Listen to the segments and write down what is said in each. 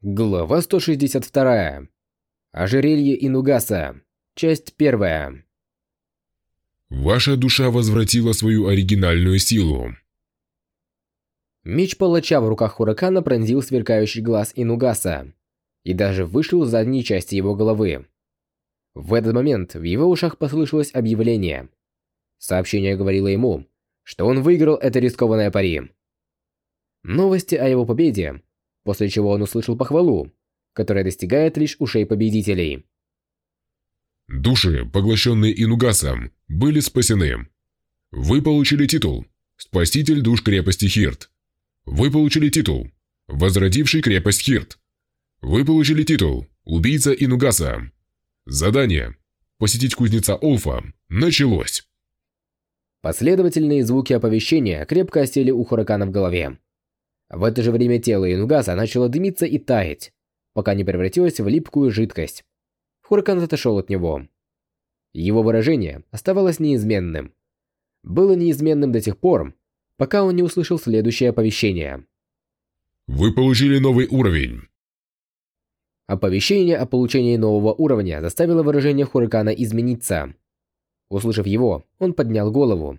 Глава 162. Ожерелье Инугаса. Часть первая. Ваша душа возвратила свою оригинальную силу. Меч палача в руках Хуракана пронзил сверкающий глаз Инугаса и даже вышел с задней части его головы. В этот момент в его ушах послышалось объявление. Сообщение говорило ему, что он выиграл это рискованное пари. Новости о его победе после чего он услышал похвалу, которая достигает лишь ушей победителей. Души, поглощенные Инугасом, были спасены. Вы получили титул «Спаситель душ крепости Хирт». Вы получили титул «Возродивший крепость Хирт». Вы получили титул «Убийца Инугаса». Задание «Посетить кузнеца Олфа» началось. Последовательные звуки оповещения крепко осели у Хуракана в голове. В это же время тело Инугаса начало дымиться и таять, пока не превратилось в липкую жидкость. Хуракан отошел от него. Его выражение оставалось неизменным. Было неизменным до тех пор, пока он не услышал следующее оповещение. Вы получили новый уровень. Оповещение о получении нового уровня заставило выражение Хуракана измениться. Услышав его, он поднял голову.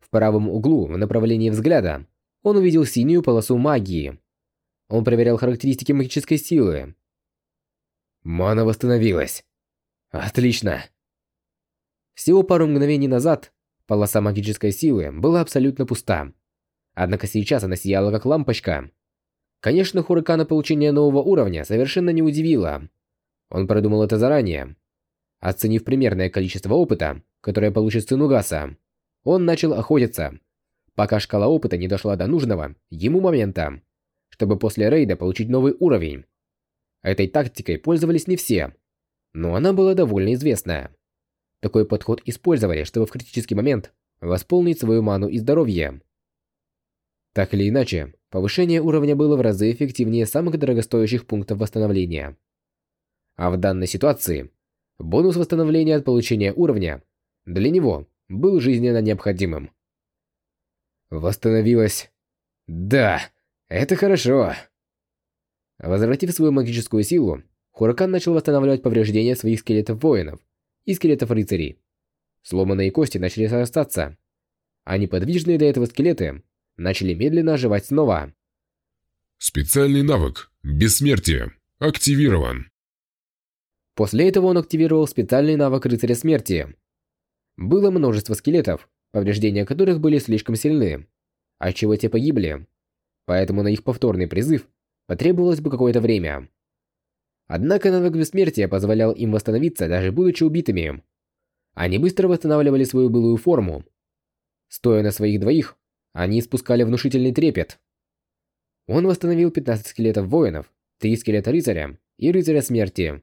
В правом углу, в направлении взгляда, он увидел синюю полосу магии. Он проверял характеристики магической силы. Мана восстановилась. Отлично. Всего пару мгновений назад полоса магической силы была абсолютно пуста. Однако сейчас она сияла как лампочка. Конечно, Хуракана получение нового уровня совершенно не удивило. Он продумал это заранее. Оценив примерное количество опыта, которое получит Цинугаса, он начал охотиться пока шкала опыта не дошла до нужного ему момента, чтобы после рейда получить новый уровень. Этой тактикой пользовались не все, но она была довольно известная. Такой подход использовали, чтобы в критический момент восполнить свою ману и здоровье. Так или иначе, повышение уровня было в разы эффективнее самых дорогостоящих пунктов восстановления. А в данной ситуации, бонус восстановления от получения уровня для него был жизненно необходимым. Восстановилась. Да, это хорошо. Возвратив свою магическую силу, Хуракан начал восстанавливать повреждения своих скелетов воинов и скелетов рыцарей. Сломанные кости начали срастаться, а неподвижные до этого скелеты начали медленно оживать снова. Специальный навык «Бессмертие» активирован. После этого он активировал специальный навык Рыцаря Смерти. Было множество скелетов, повреждения которых были слишком сильны, отчего те погибли, поэтому на их повторный призыв потребовалось бы какое-то время. Однако навык бессмертия позволял им восстановиться, даже будучи убитыми. Они быстро восстанавливали свою былую форму. Стоя на своих двоих, они испускали внушительный трепет. Он восстановил 15 скелетов воинов, 3 скелета рыцаря и рыцаря смерти.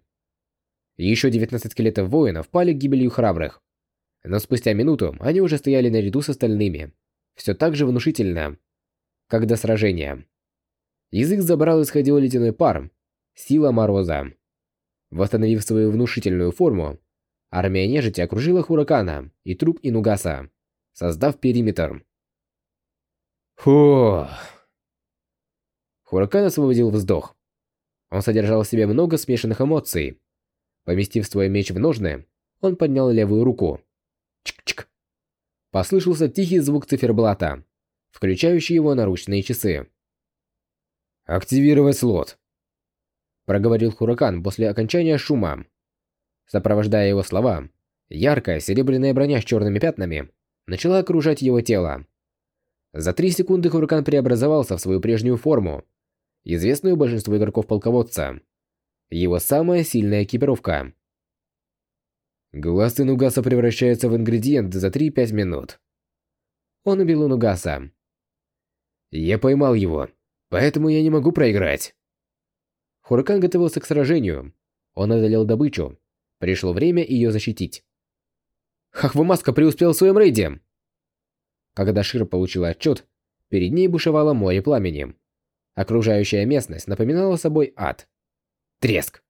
Еще 19 скелетов воинов пали гибелью храбрых. Но спустя минуту они уже стояли наряду с остальными. Все так же внушительно, как до сражения. Язык забрал исходил ледяной пар, сила мороза. Восстановив свою внушительную форму, армия нежити окружила Хуракана и труп Инугаса, создав периметр. Фух. Хуракан освободил вздох. Он содержал в себе много смешанных эмоций. Поместив свой меч в ножны, он поднял левую руку. Чик-чик. Послышался тихий звук циферблата, включающий его наручные часы. «Активировать слот», — проговорил Хуракан после окончания шума. Сопровождая его слова, яркая серебряная броня с черными пятнами начала окружать его тело. За три секунды Хуракан преобразовался в свою прежнюю форму, известную большинству игроков-полководца. Его самая сильная экипировка. Глаз Инугаса превращается в ингредиент за 3-5 минут. Он убил Инугаса. Я поймал его, поэтому я не могу проиграть. Хуракан готовился к сражению. Он одолел добычу. Пришло время ее защитить. Хахвамаска преуспел в своем рейде. Когда Шир получила отчет, перед ней бушевало море пламени. Окружающая местность напоминала собой ад. Треск.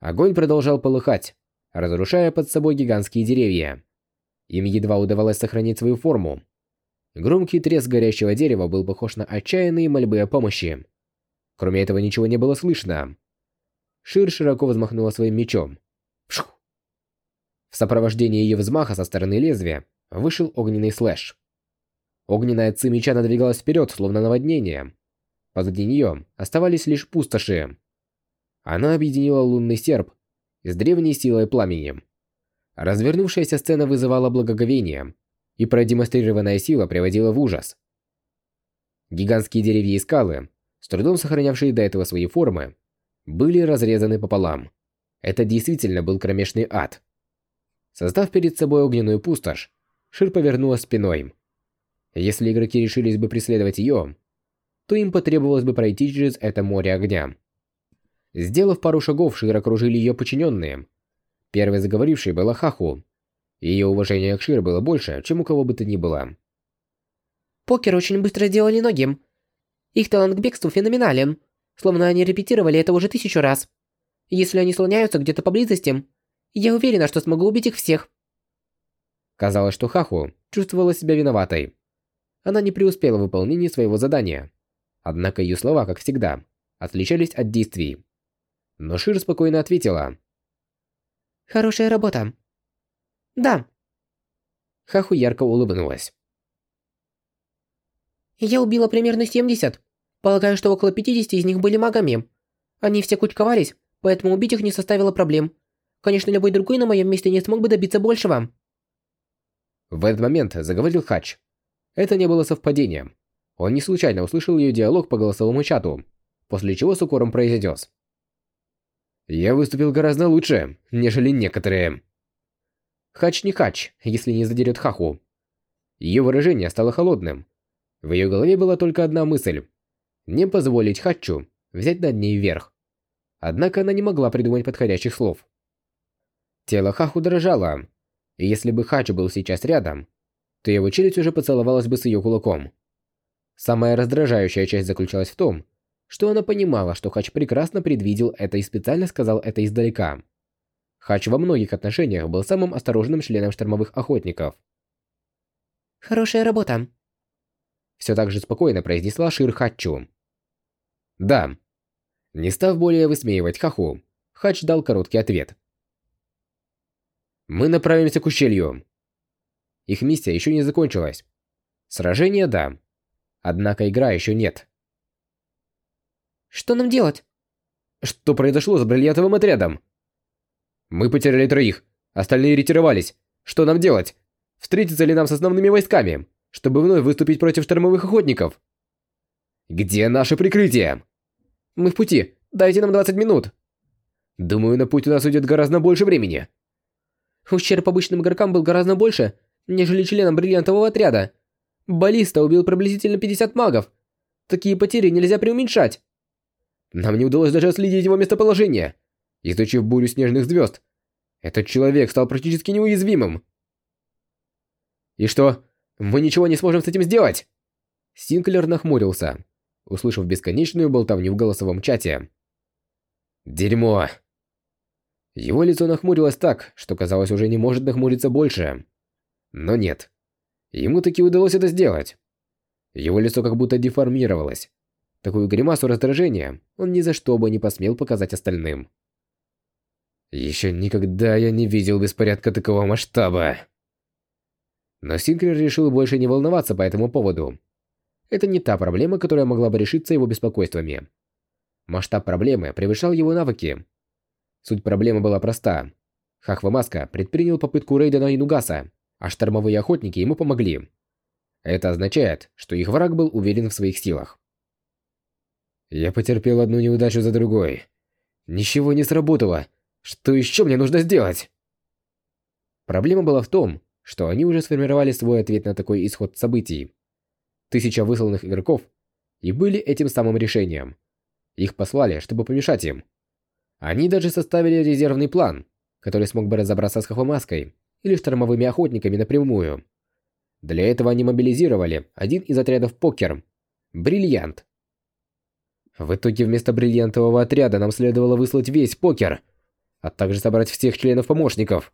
Огонь продолжал полыхать, разрушая под собой гигантские деревья. Им едва удавалось сохранить свою форму. Громкий треск горящего дерева был похож на отчаянные мольбы о помощи. Кроме этого ничего не было слышно. Шир широко взмахнула своим мечом. Пшух! В сопровождении ее взмаха со стороны лезвия вышел огненный слэш. Огненная ци меча надвигалась вперед, словно наводнение. Позади нее оставались лишь пустоши. Она объединила лунный серп с древней силой пламени. Развернувшаяся сцена вызывала благоговение, и продемонстрированная сила приводила в ужас. Гигантские деревья и скалы, с трудом сохранявшие до этого свои формы, были разрезаны пополам. Это действительно был кромешный ад. Создав перед собой огненную пустошь, Шир повернула спиной. Если игроки решились бы преследовать ее, то им потребовалось бы пройти через это море огня. Сделав пару шагов, Шир окружили ее подчиненные. Первой заговорившей была Хаху. Ее уважение к Шир было больше, чем у кого бы то ни было. Покер очень быстро делали ноги. Их талант к бегству феноменален, словно они репетировали это уже тысячу раз. Если они слоняются где-то поблизости, я уверена, что смогу убить их всех. Казалось, что Хаху чувствовала себя виноватой. Она не преуспела в выполнении своего задания. Однако ее слова, как всегда, отличались от действий. Но Шир спокойно ответила. «Хорошая работа». «Да». Хаху ярко улыбнулась. «Я убила примерно 70. Полагаю, что около 50 из них были магами. Они все кучковались, поэтому убить их не составило проблем. Конечно, любой другой на моем месте не смог бы добиться большего». В этот момент заговорил Хач. Это не было совпадением. Он не случайно услышал ее диалог по голосовому чату, после чего с укором произнес. «Я выступил гораздо лучше, нежели некоторые». Хач не хач, если не задерет Хаху. Ее выражение стало холодным. В ее голове была только одна мысль. Не позволить Хачу взять над ней верх. Однако она не могла придумать подходящих слов. Тело Хаху дрожало, и если бы Хачу был сейчас рядом, то его челюсть уже поцеловалась бы с ее кулаком. Самая раздражающая часть заключалась в том, что она понимала, что Хач прекрасно предвидел это и специально сказал это издалека. Хач во многих отношениях был самым осторожным членом штормовых охотников. «Хорошая работа», — все так же спокойно произнесла Шир Хачу. «Да». Не став более высмеивать Хаху, Хач дал короткий ответ. «Мы направимся к ущелью». Их миссия еще не закончилась. Сражение – да. Однако игра еще нет. Что нам делать? Что произошло с бриллиантовым отрядом? Мы потеряли троих. Остальные ретировались. Что нам делать? Встретиться ли нам с основными войсками, чтобы вновь выступить против штормовых охотников? Где наше прикрытие? Мы в пути. Дайте нам 20 минут. Думаю, на путь у нас уйдет гораздо больше времени. Ущерб обычным игрокам был гораздо больше, нежели членам бриллиантового отряда. Баллиста убил приблизительно 50 магов. Такие потери нельзя преуменьшать. Нам не удалось даже отследить его местоположение. Изучив бурю снежных звезд, этот человек стал практически неуязвимым. И что, мы ничего не сможем с этим сделать? Синклер нахмурился, услышав бесконечную болтовню в голосовом чате. Дерьмо. Его лицо нахмурилось так, что казалось уже не может нахмуриться больше. Но нет. Ему таки удалось это сделать. Его лицо как будто деформировалось. Такую гримасу раздражения он ни за что бы не посмел показать остальным. Еще никогда я не видел беспорядка такого масштаба. Но Синклер решил больше не волноваться по этому поводу. Это не та проблема, которая могла бы решиться его беспокойствами. Масштаб проблемы превышал его навыки. Суть проблемы была проста. Хахва Маска предпринял попытку рейда на Инугаса, а штормовые охотники ему помогли. Это означает, что их враг был уверен в своих силах. Я потерпел одну неудачу за другой. Ничего не сработало. Что еще мне нужно сделать? Проблема была в том, что они уже сформировали свой ответ на такой исход событий. Тысяча высланных игроков и были этим самым решением. Их послали, чтобы помешать им. Они даже составили резервный план, который смог бы разобраться с Хохомаской или штормовыми охотниками напрямую. Для этого они мобилизировали один из отрядов покер – Бриллиант. В итоге вместо бриллиантового отряда нам следовало выслать весь покер, а также собрать всех членов помощников.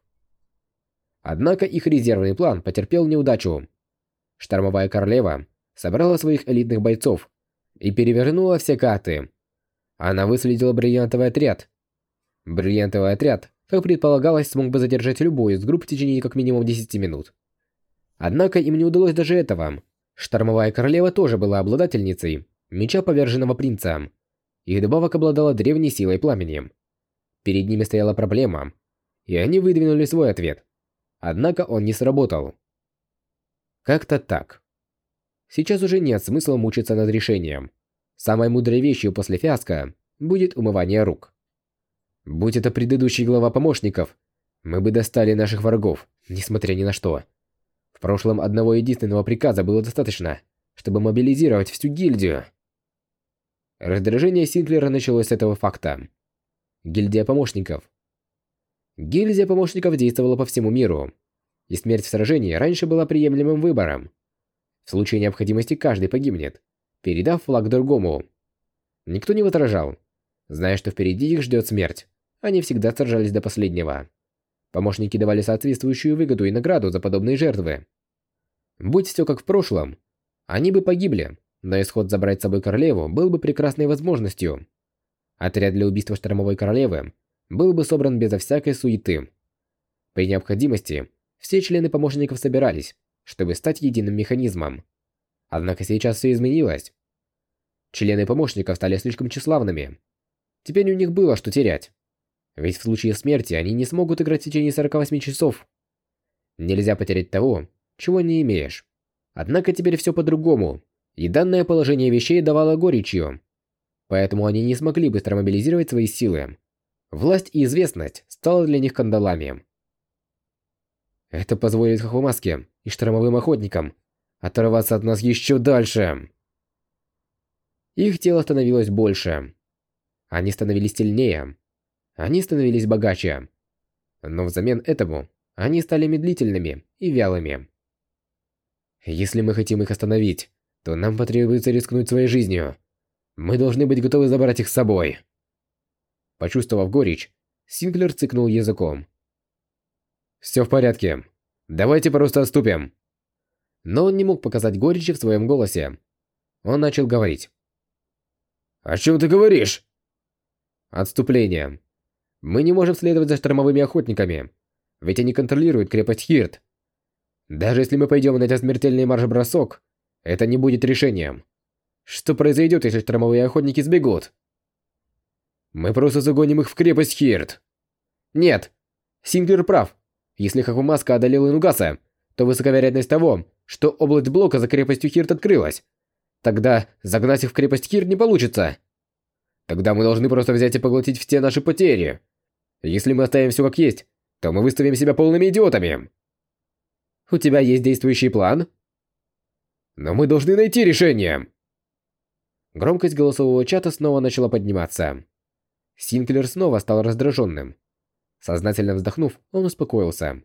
Однако их резервный план потерпел неудачу. Штормовая королева собрала своих элитных бойцов и перевернула все карты. Она выследила бриллиантовый отряд. Бриллиантовый отряд, как предполагалось, смог бы задержать любую из групп в течение как минимум 10 минут. Однако им не удалось даже этого. Штормовая королева тоже была обладательницей меча поверженного принца. Их добавок обладала древней силой пламени. Перед ними стояла проблема, и они выдвинули свой ответ. Однако он не сработал. Как-то так. Сейчас уже нет смысла мучиться над решением. Самой мудрой вещью после фиаско будет умывание рук. Будь это предыдущий глава помощников, мы бы достали наших врагов, несмотря ни на что. В прошлом одного единственного приказа было достаточно, чтобы мобилизировать всю гильдию. Раздражение Синклера началось с этого факта. Гильдия помощников. Гильдия помощников действовала по всему миру, и смерть в сражении раньше была приемлемым выбором. В случае необходимости каждый погибнет, передав флаг другому. Никто не возражал, зная, что впереди их ждет смерть. Они всегда сражались до последнего. Помощники давали соответствующую выгоду и награду за подобные жертвы. Будь все как в прошлом, они бы погибли, но исход забрать с собой королеву был бы прекрасной возможностью. Отряд для убийства штормовой королевы был бы собран безо всякой суеты. При необходимости все члены помощников собирались, чтобы стать единым механизмом. Однако сейчас все изменилось. Члены помощников стали слишком тщеславными. Теперь у них было что терять. Ведь в случае смерти они не смогут играть в течение 48 часов. Нельзя потерять того, чего не имеешь. Однако теперь все по-другому, и данное положение вещей давало горечью. Поэтому они не смогли быстро мобилизировать свои силы. Власть и известность стала для них кандалами. Это позволит Хохвамаске и штормовым охотникам оторваться от нас еще дальше. Их тело становилось больше. Они становились сильнее. Они становились богаче. Но взамен этому они стали медлительными и вялыми. Если мы хотим их остановить, то нам потребуется рискнуть своей жизнью. Мы должны быть готовы забрать их с собой. Почувствовав горечь, Синклер цыкнул языком. «Все в порядке. Давайте просто отступим». Но он не мог показать горечи в своем голосе. Он начал говорить. «О чем ты говоришь?» «Отступление. Мы не можем следовать за штормовыми охотниками, ведь они контролируют крепость Хирт. Даже если мы пойдем на этот смертельный марш-бросок, это не будет решением. Что произойдет, если штормовые охотники сбегут? Мы просто загоним их в крепость Хирт. Нет, Синглер прав. Если Хахумаска одолел Инугаса, то высока вероятность того, что область блока за крепостью Хирт открылась. Тогда загнать их в крепость Хирт не получится. Тогда мы должны просто взять и поглотить все наши потери. Если мы оставим все как есть, то мы выставим себя полными идиотами. У тебя есть действующий план? Но мы должны найти решение. Громкость голосового чата снова начала подниматься. Синклер снова стал раздраженным. Сознательно вздохнув, он успокоился.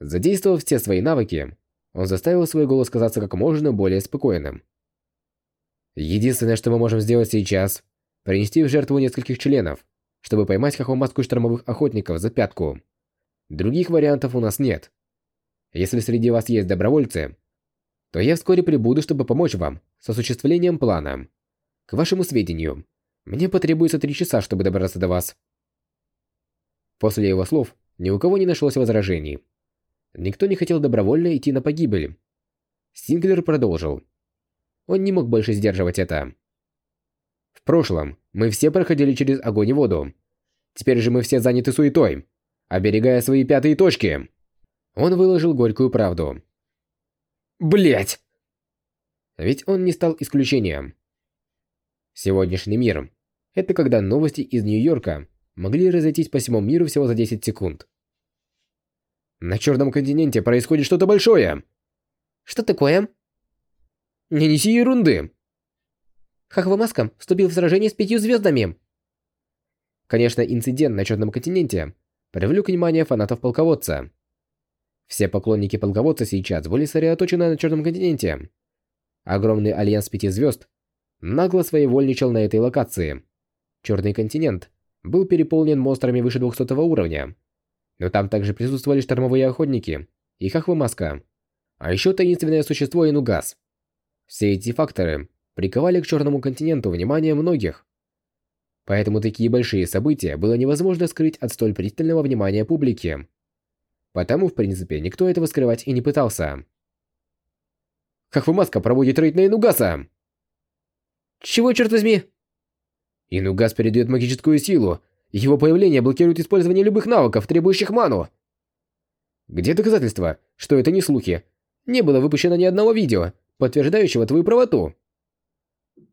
Задействовав все свои навыки, он заставил свой голос казаться как можно более спокойным. Единственное, что мы можем сделать сейчас, принести в жертву нескольких членов, чтобы поймать хохомаску штормовых охотников за пятку. Других вариантов у нас нет. Если среди вас есть добровольцы, то я вскоре прибуду, чтобы помочь вам с осуществлением плана. К вашему сведению, мне потребуется три часа, чтобы добраться до вас. После его слов ни у кого не нашлось возражений. Никто не хотел добровольно идти на погибель. Синглер продолжил. Он не мог больше сдерживать это. В прошлом мы все проходили через огонь и воду. Теперь же мы все заняты суетой, оберегая свои пятые точки. Он выложил горькую правду. Блять! Ведь он не стал исключением. Сегодняшний мир – это когда новости из Нью-Йорка могли разойтись по всему миру всего за 10 секунд. На Черном континенте происходит что-то большое. Что такое? Не неси ерунды. Хахвамаска вступил в сражение с пятью звездами. Конечно, инцидент на Черном континенте привлек внимание фанатов полководца. Все поклонники полководца сейчас были сосредоточены на Черном континенте. Огромный альянс пяти звезд нагло своевольничал на этой локации. Черный континент был переполнен монстрами выше 200 уровня. Но там также присутствовали штормовые охотники и Хахвамаска, а еще таинственное существо Инугас. Все эти факторы приковали к Черному континенту внимание многих. поэтому такие большие события было невозможно скрыть от столь пристального внимания публики. Потому, в принципе, никто этого скрывать и не пытался. Хахвамаска проводит рейд на Инугаса! Чего, черт возьми? Инугас передает магическую силу. Его появление блокирует использование любых навыков, требующих ману. Где доказательства, что это не слухи? Не было выпущено ни одного видео, подтверждающего твою правоту.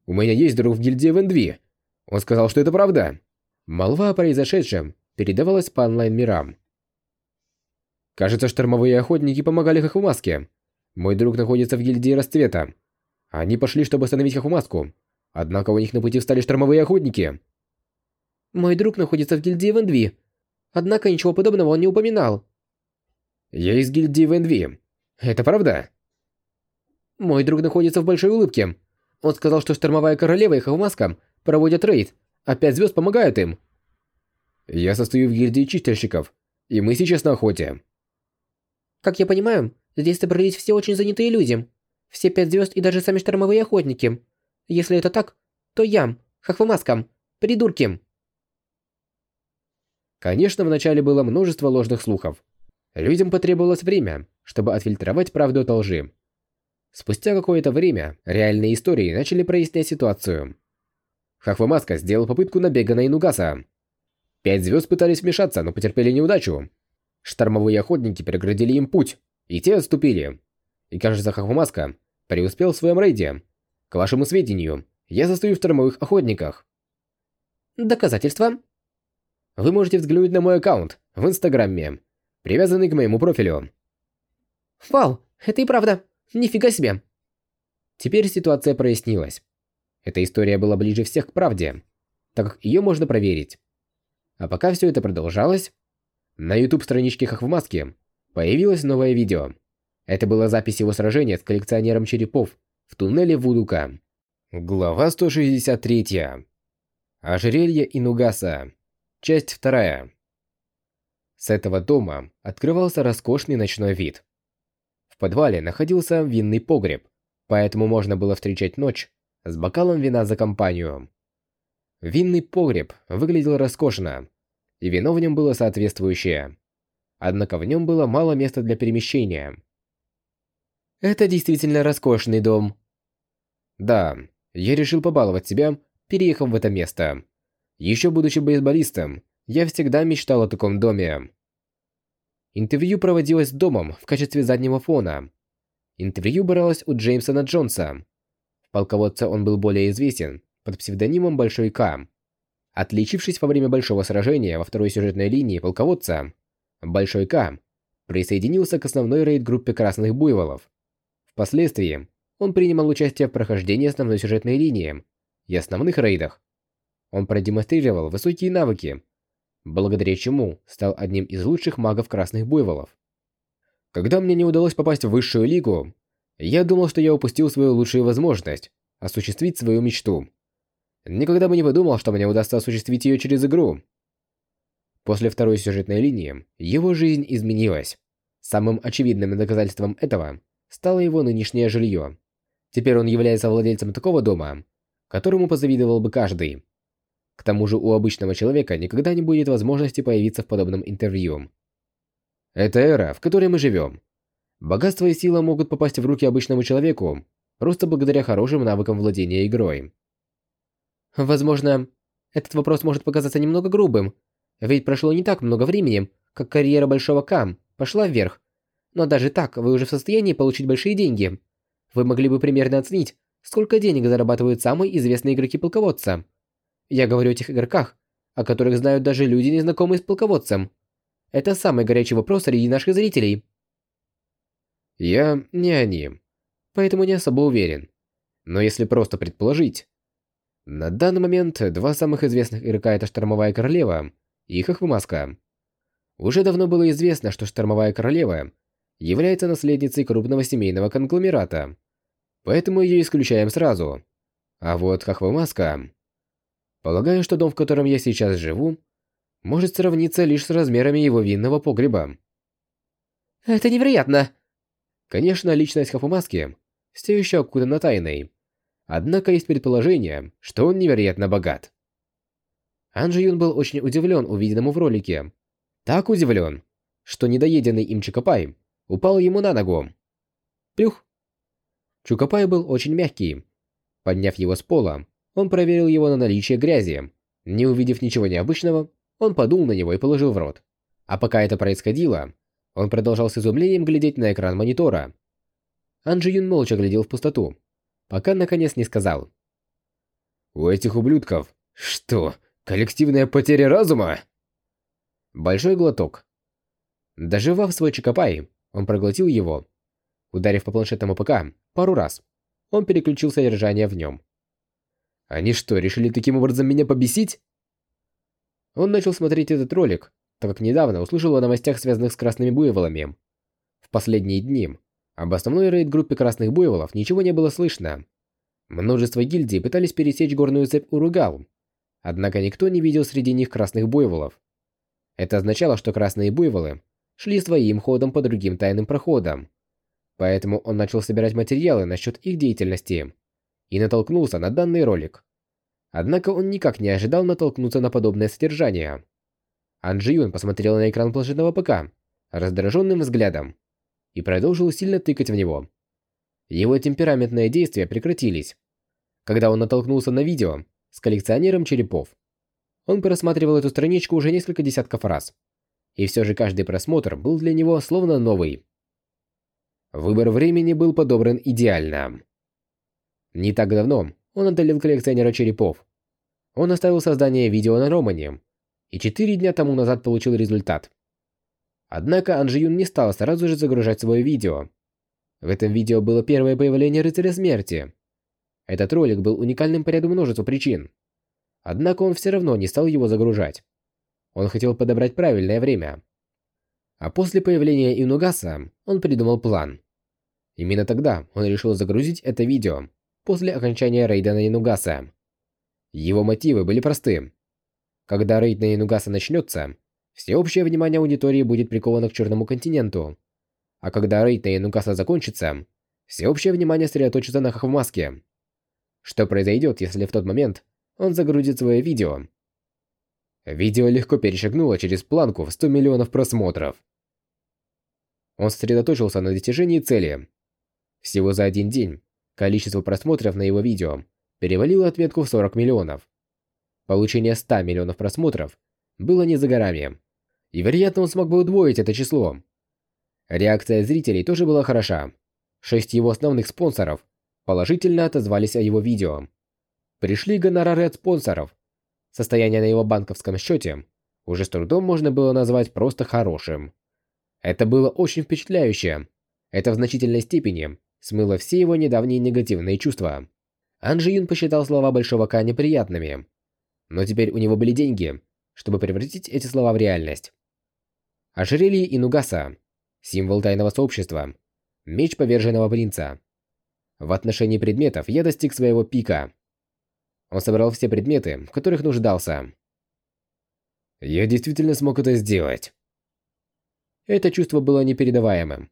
У меня есть друг в гильдии Вендви. Он сказал, что это правда. Молва о произошедшем передавалась по онлайн-мирам. Кажется, штормовые охотники помогали Хахумаске. Мой друг находится в гильдии Расцвета. Они пошли, чтобы остановить Хахумаску. Однако у них на пути встали штормовые охотники. Мой друг находится в гильдии Вендви. Однако ничего подобного он не упоминал. Я из гильдии Вендви. Это правда? Мой друг находится в Большой Улыбке. Он сказал, что Штормовая Королева и Хавмаска проводят рейд, а пять звезд помогают им. Я состою в гильдии чистильщиков, и мы сейчас на охоте. Как я понимаю, здесь собрались все очень занятые люди. Все пять звезд и даже сами штормовые охотники. Если это так, то я, Хахвамаска, придурки. Конечно, вначале было множество ложных слухов. Людям потребовалось время, чтобы отфильтровать правду от лжи. Спустя какое-то время реальные истории начали прояснять ситуацию. Хахвамаска сделал попытку набега на Инугаса. Пять звезд пытались вмешаться, но потерпели неудачу. Штормовые охотники преградили им путь, и те отступили. И кажется, Хахвамаска преуспел в своем рейде. К вашему сведению, я состою в штормовых охотниках. Доказательства? Вы можете взглянуть на мой аккаунт в Инстаграме, привязанный к моему профилю. Вау, это и правда. Нифига себе. Теперь ситуация прояснилась. Эта история была ближе всех к правде, так как ее можно проверить. А пока все это продолжалось, на YouTube-страничке Хахвмаски появилось новое видео. Это была запись его сражения с коллекционером черепов в туннеле Вудука. Глава 163. Ожерелье Инугаса. Часть 2. С этого дома открывался роскошный ночной вид. В подвале находился винный погреб, поэтому можно было встречать ночь с бокалом вина за компанию. Винный погреб выглядел роскошно, и вино в нем было соответствующее. Однако в нем было мало места для перемещения. Это действительно роскошный дом. Да, я решил побаловать себя, переехав в это место. Еще будучи бейсболистом, я всегда мечтал о таком доме. Интервью проводилось домом в качестве заднего фона. Интервью бралось у Джеймсона Джонса. В полководце он был более известен под псевдонимом Большой К. Отличившись во время большого сражения во второй сюжетной линии полководца, Большой К присоединился к основной рейд-группе Красных Буйволов. Впоследствии он принимал участие в прохождении основной сюжетной линии и основных рейдах. Он продемонстрировал высокие навыки, благодаря чему стал одним из лучших магов Красных Буйволов. Когда мне не удалось попасть в высшую лигу, я думал, что я упустил свою лучшую возможность осуществить свою мечту. Никогда бы не подумал, что мне удастся осуществить ее через игру. После второй сюжетной линии его жизнь изменилась. Самым очевидным доказательством этого стало его нынешнее жилье. Теперь он является владельцем такого дома, которому позавидовал бы каждый. К тому же у обычного человека никогда не будет возможности появиться в подобном интервью. Это эра, в которой мы живем. Богатство и сила могут попасть в руки обычному человеку, просто благодаря хорошим навыкам владения игрой. Возможно, этот вопрос может показаться немного грубым, ведь прошло не так много времени, как карьера Большого Кам пошла вверх. Но даже так, вы уже в состоянии получить большие деньги. Вы могли бы примерно оценить, сколько денег зарабатывают самые известные игроки полководца. Я говорю о тех игроках, о которых знают даже люди, незнакомые с полководцем. Это самый горячий вопрос среди наших зрителей. Я не они, поэтому не особо уверен. Но если просто предположить... На данный момент два самых известных игрока это Штормовая Королева и Хохвамаска. Уже давно было известно, что Штормовая Королева является наследницей крупного семейного конгломерата, поэтому ее исключаем сразу. А вот Хохвамаска... Полагаю, что дом, в котором я сейчас живу, может сравниться лишь с размерами его винного погреба. Это невероятно. Конечно, личность Хафумаски все еще окутана тайной. Однако есть предположение, что он невероятно богат. Анжи Юн был очень удивлен увиденному в ролике. Так удивлен, что недоеденный им Чукопай упал ему на ногу. Плюх! Чукопай был очень мягкий. Подняв его с пола, он проверил его на наличие грязи. Не увидев ничего необычного, он подул на него и положил в рот. А пока это происходило, он продолжал с изумлением глядеть на экран монитора. Анджи Юн молча глядел в пустоту, пока наконец не сказал. «У этих ублюдков что, коллективная потеря разума?» Большой глоток. Доживав свой чокопай, он проглотил его. Ударив по планшетному ПК пару раз, он переключил содержание в нем. Они что, решили таким образом меня побесить? Он начал смотреть этот ролик, так как недавно услышал о новостях, связанных с красными буйволами. В последние дни об основной рейд-группе красных буйволов ничего не было слышно. Множество гильдий пытались пересечь горную цепь Уругал, однако никто не видел среди них красных буйволов. Это означало, что красные буйволы шли своим ходом по другим тайным проходам. Поэтому он начал собирать материалы насчет их деятельности и натолкнулся на данный ролик. Однако он никак не ожидал натолкнуться на подобное содержание. Анджи Юн посмотрел на экран планшетного ПК раздраженным взглядом и продолжил сильно тыкать в него. Его темпераментные действия прекратились, когда он натолкнулся на видео с коллекционером черепов. Он просматривал эту страничку уже несколько десятков раз, и все же каждый просмотр был для него словно новый. Выбор времени был подобран идеально. Не так давно он отдалил коллекционера черепов. Он оставил создание видео на Романе, и четыре дня тому назад получил результат. Однако Анжиюн не стал сразу же загружать свое видео. В этом видео было первое появление Рыцаря Смерти. Этот ролик был уникальным по ряду множества причин. Однако он все равно не стал его загружать. Он хотел подобрать правильное время. А после появления Инугаса он придумал план. Именно тогда он решил загрузить это видео после окончания рейда на Инугаса. Его мотивы были просты. Когда рейд на Инугаса начнется, всеобщее внимание аудитории будет приковано к Черному континенту. А когда рейд на Инугаса закончится, всеобщее внимание сосредоточится на Хахвмаске. Что произойдет, если в тот момент он загрузит свое видео? Видео легко перешагнуло через планку в 100 миллионов просмотров. Он сосредоточился на достижении цели. Всего за один день Количество просмотров на его видео перевалило отметку в 40 миллионов. Получение 100 миллионов просмотров было не за горами, и вероятно он смог бы удвоить это число. Реакция зрителей тоже была хороша. Шесть его основных спонсоров положительно отозвались о его видео. Пришли гонорары от спонсоров. Состояние на его банковском счете уже с трудом можно было назвать просто хорошим. Это было очень впечатляюще. Это в значительной степени смыло все его недавние негативные чувства. Анжи Юн посчитал слова Большого Ка неприятными. Но теперь у него были деньги, чтобы превратить эти слова в реальность. Ожерелье Инугаса. Символ тайного сообщества. Меч поверженного принца. В отношении предметов я достиг своего пика. Он собрал все предметы, в которых нуждался. Я действительно смог это сделать. Это чувство было непередаваемым.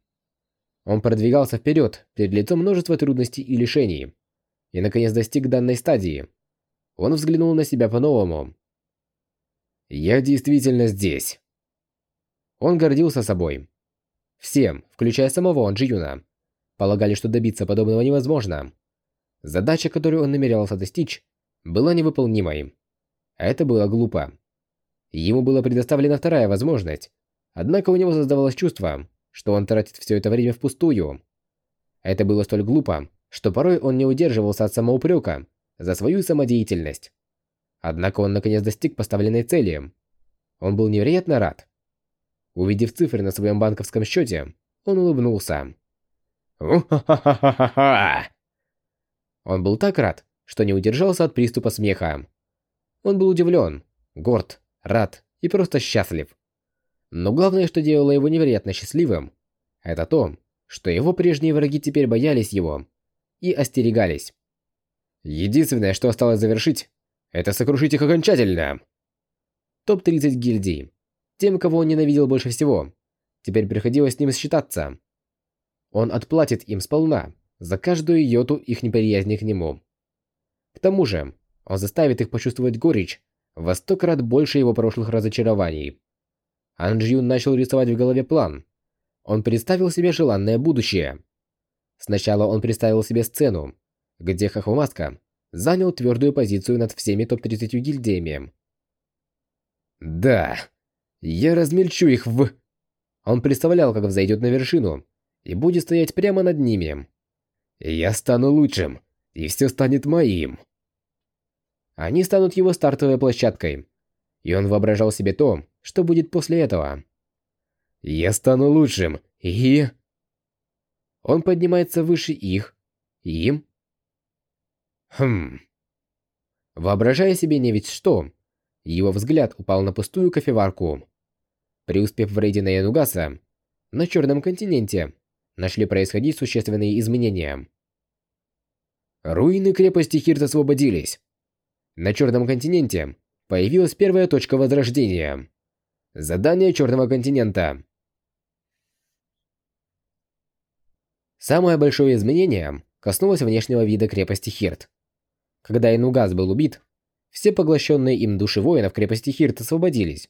Он продвигался вперед перед лицом множества трудностей и лишений. И наконец достиг данной стадии. Он взглянул на себя по-новому. «Я действительно здесь». Он гордился собой. Всем, включая самого Анджиюна, полагали, что добиться подобного невозможно. Задача, которую он намерялся достичь, была невыполнимой. Это было глупо. Ему была предоставлена вторая возможность, однако у него создавалось чувство, что он тратит все это время впустую. Это было столь глупо, что порой он не удерживался от самоупрека за свою самодеятельность. Однако он наконец достиг поставленной цели. Он был невероятно рад. Увидев цифры на своем банковском счете, он улыбнулся. «У-ха-ха-ха-ха-ха!» Он был так рад, что не удержался от приступа смеха. Он был удивлен, горд, рад и просто счастлив. Но главное, что делало его невероятно счастливым, это то, что его прежние враги теперь боялись его и остерегались. Единственное, что осталось завершить, это сокрушить их окончательно. Топ-30 гильдий. Тем, кого он ненавидел больше всего, теперь приходилось с ним считаться. Он отплатит им сполна за каждую йоту их неприязни к нему. К тому же, он заставит их почувствовать горечь во сто крат больше его прошлых разочарований. Анджиюн начал рисовать в голове план. Он представил себе желанное будущее. Сначала он представил себе сцену, где Хахумаска занял твердую позицию над всеми топ-30 гильдиями. Да, я размельчу их в... Он представлял, как взойдет на вершину и будет стоять прямо над ними. Я стану лучшим, и все станет моим. Они станут его стартовой площадкой. И он воображал себе то, что будет после этого. Я стану лучшим, и... Он поднимается выше их, им. Хм. Воображая себе не ведь что, его взгляд упал на пустую кофеварку. Преуспев в рейде на Янугаса, на Черном континенте нашли происходить существенные изменения. Руины крепости Хирт освободились. На Черном континенте появилась первая точка возрождения. Задание Черного континента. Самое большое изменение коснулось внешнего вида крепости Хирт. Когда Инугас был убит, все поглощенные им души воинов крепости Хирт освободились.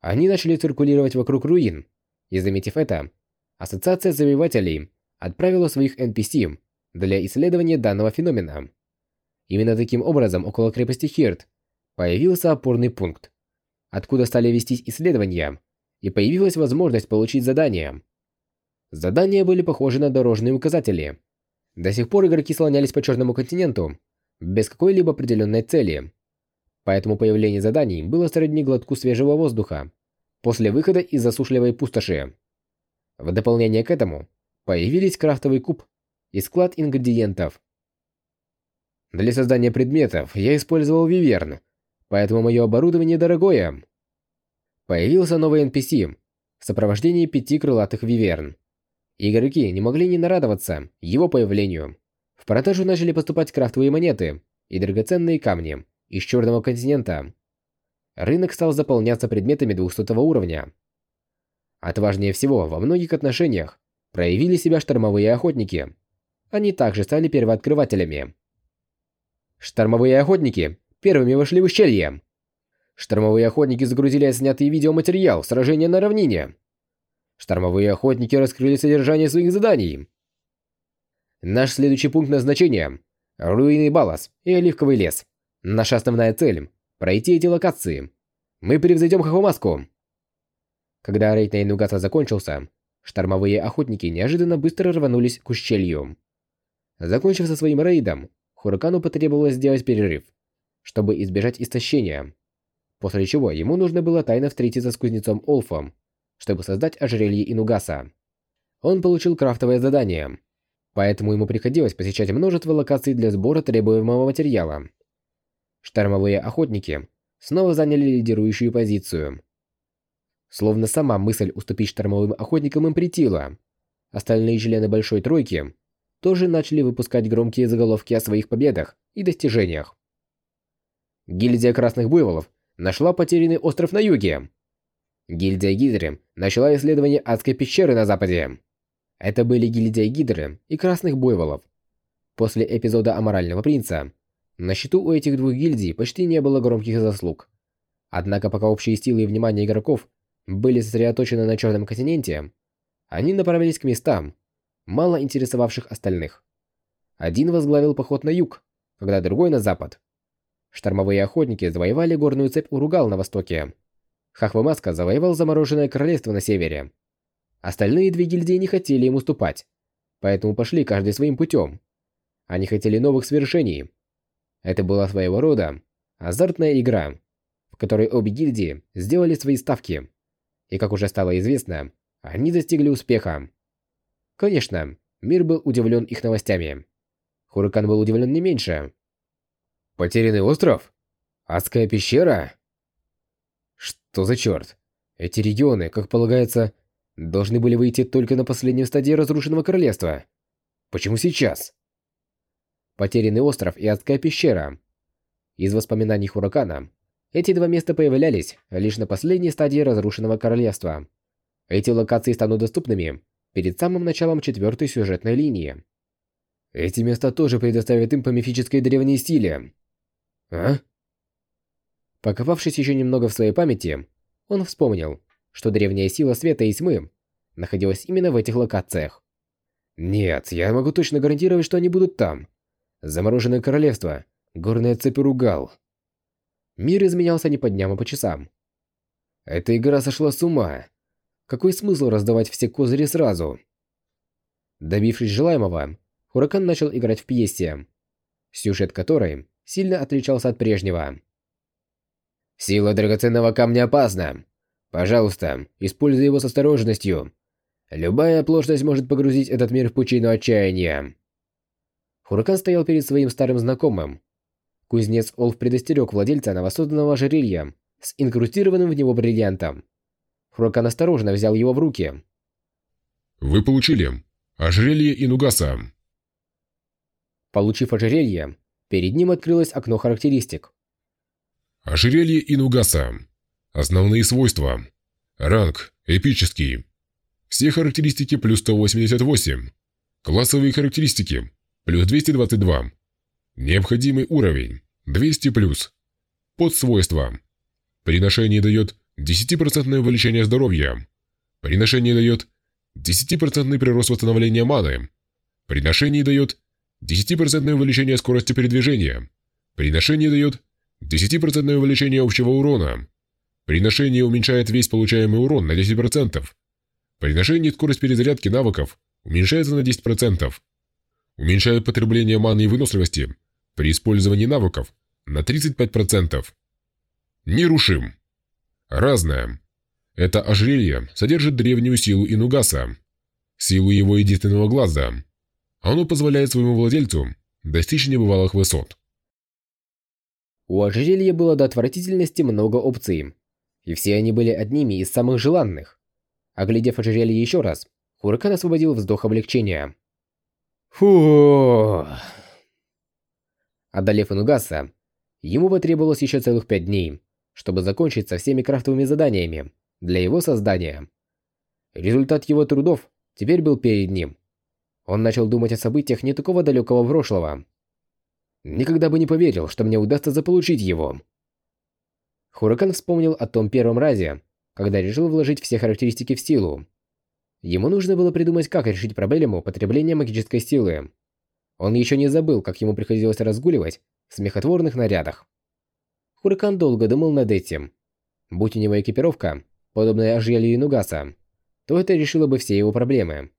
Они начали циркулировать вокруг руин, и заметив это, Ассоциация Завоевателей отправила своих NPC для исследования данного феномена. Именно таким образом около крепости Хирт появился опорный пункт, откуда стали вестись исследования, и появилась возможность получить задания. Задания были похожи на дорожные указатели. До сих пор игроки слонялись по Черному континенту без какой-либо определенной цели. Поэтому появление заданий было сродни глотку свежего воздуха после выхода из засушливой пустоши. В дополнение к этому появились крафтовый куб и склад ингредиентов. Для создания предметов я использовал виверн, поэтому мое оборудование дорогое. Появился новый NPC в сопровождении пяти крылатых виверн. Игроки не могли не нарадоваться его появлению. В продажу начали поступать крафтовые монеты и драгоценные камни из Черного континента. Рынок стал заполняться предметами 200 уровня. Отважнее всего во многих отношениях проявили себя штормовые охотники. Они также стали первооткрывателями. Штормовые охотники первыми вошли в ущелье. Штормовые охотники загрузили отснятый видеоматериал сражения на равнине. Штормовые охотники раскрыли содержание своих заданий. Наш следующий пункт назначения – руины Балас и Оливковый лес. Наша основная цель – пройти эти локации. Мы превзойдем Хахумаску. Когда рейд на Инугаса закончился, штормовые охотники неожиданно быстро рванулись к ущелью. Закончив со своим рейдом, Хуракану потребовалось сделать перерыв, чтобы избежать истощения. После чего ему нужно было тайно встретиться с кузнецом Олфом, чтобы создать ожерелье Инугаса. Он получил крафтовое задание, поэтому ему приходилось посещать множество локаций для сбора требуемого материала. Штормовые охотники снова заняли лидирующую позицию. Словно сама мысль уступить штормовым охотникам им претила. Остальные члены Большой Тройки тоже начали выпускать громкие заголовки о своих победах и достижениях. Гильдия Красных Буйволов нашла потерянный остров на юге. Гильдия Гидры начала исследование адской пещеры на западе. Это были гильдия Гидры и Красных Буйволов. После эпизода Аморального Принца на счету у этих двух гильдий почти не было громких заслуг. Однако пока общие силы и внимание игроков были сосредоточены на Черном континенте, они направились к местам, мало интересовавших остальных. Один возглавил поход на юг, когда другой на запад. Штормовые охотники завоевали горную цепь Уругал на востоке. Хахвамаска завоевал замороженное королевство на севере. Остальные две гильдии не хотели им уступать, поэтому пошли каждый своим путем. Они хотели новых свершений. Это была своего рода азартная игра, в которой обе гильдии сделали свои ставки. И как уже стало известно, они достигли успеха. Конечно, мир был удивлен их новостями. Хуракан был удивлен не меньше. Потерянный остров? Адская пещера? Что за черт? Эти регионы, как полагается, должны были выйти только на последней стадии разрушенного королевства. Почему сейчас? Потерянный остров и адская пещера. Из воспоминаний Хуракана эти два места появлялись лишь на последней стадии разрушенного королевства. Эти локации станут доступными перед самым началом четвертой сюжетной линии. Эти места тоже предоставят им по мифической древней силе. А? Покопавшись еще немного в своей памяти, он вспомнил, что древняя сила света и тьмы находилась именно в этих локациях. Нет, я могу точно гарантировать, что они будут там. Замороженное королевство, горная цепь Ругал. Мир изменялся не по дням, а по часам. Эта игра сошла с ума. Какой смысл раздавать все козыри сразу? Добившись желаемого, Хуракан начал играть в пьесе, сюжет которой сильно отличался от прежнего. «Сила драгоценного камня опасна. Пожалуйста, используй его с осторожностью. Любая оплошность может погрузить этот мир в пучину отчаяния». Хуракан стоял перед своим старым знакомым. Кузнец Олф предостерег владельца новосозданного ожерелья с инкрустированным в него бриллиантом. Хуракан осторожно взял его в руки. «Вы получили ожерелье Инугаса». Получив ожерелье, перед ним открылось окно характеристик. Ожерелье Инугаса. Основные свойства. Ранг – эпический. Все характеристики плюс 188. Классовые характеристики – плюс 222. Необходимый уровень – 200+. плюс. Подсвойства. При ношении дает 10% увеличение здоровья. При ношении дает 10% прирост восстановления маны. При ношении дает 10% увеличение скорости передвижения. При ношении дает 10% увеличение общего урона. При ношении уменьшает весь получаемый урон на 10%. При ношении скорость перезарядки навыков уменьшается на 10%. Уменьшает потребление маны и выносливости при использовании навыков на 35%. Нерушим. Разное. Это ожерелье содержит древнюю силу Инугаса, силу его единственного глаза. Оно позволяет своему владельцу достичь небывалых высот. У ожерелья было до отвратительности много опций, и все они были одними из самых желанных. Оглядев ожерелье еще раз, Хуракан освободил вздох облегчения. Фу. Одолев Инугаса, ему потребовалось еще целых пять дней, чтобы закончить со всеми крафтовыми заданиями для его создания. Результат его трудов теперь был перед ним. Он начал думать о событиях не такого далекого прошлого. Никогда бы не поверил, что мне удастся заполучить его. Хуракан вспомнил о том первом разе, когда решил вложить все характеристики в силу. Ему нужно было придумать, как решить проблему потребления магической силы. Он еще не забыл, как ему приходилось разгуливать в смехотворных нарядах. Хуракан долго думал над этим. Будь у него экипировка, подобная ожерелью Инугаса, то это решило бы все его проблемы.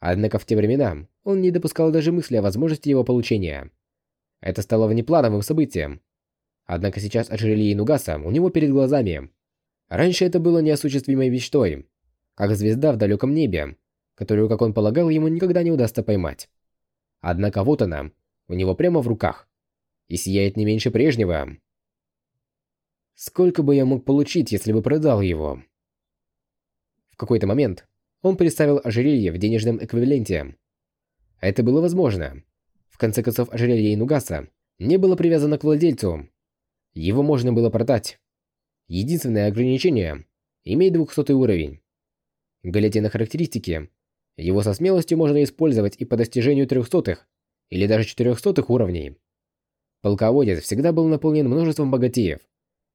Однако в те времена он не допускал даже мысли о возможности его получения. Это стало внеплановым событием. Однако сейчас ожерелье Нугаса у него перед глазами. Раньше это было неосуществимой мечтой, как звезда в далеком небе, которую, как он полагал, ему никогда не удастся поймать. Однако вот она, у него прямо в руках, и сияет не меньше прежнего. Сколько бы я мог получить, если бы продал его? В какой-то момент он представил ожерелье в денежном эквиваленте. Это было возможно. В конце концов, ожерелье Инугаса не было привязано к владельцу. Его можно было продать. Единственное ограничение – имеет 200 уровень. Глядя на характеристики, его со смелостью можно использовать и по достижению 300 или даже 400 уровней. Полководец всегда был наполнен множеством богатеев,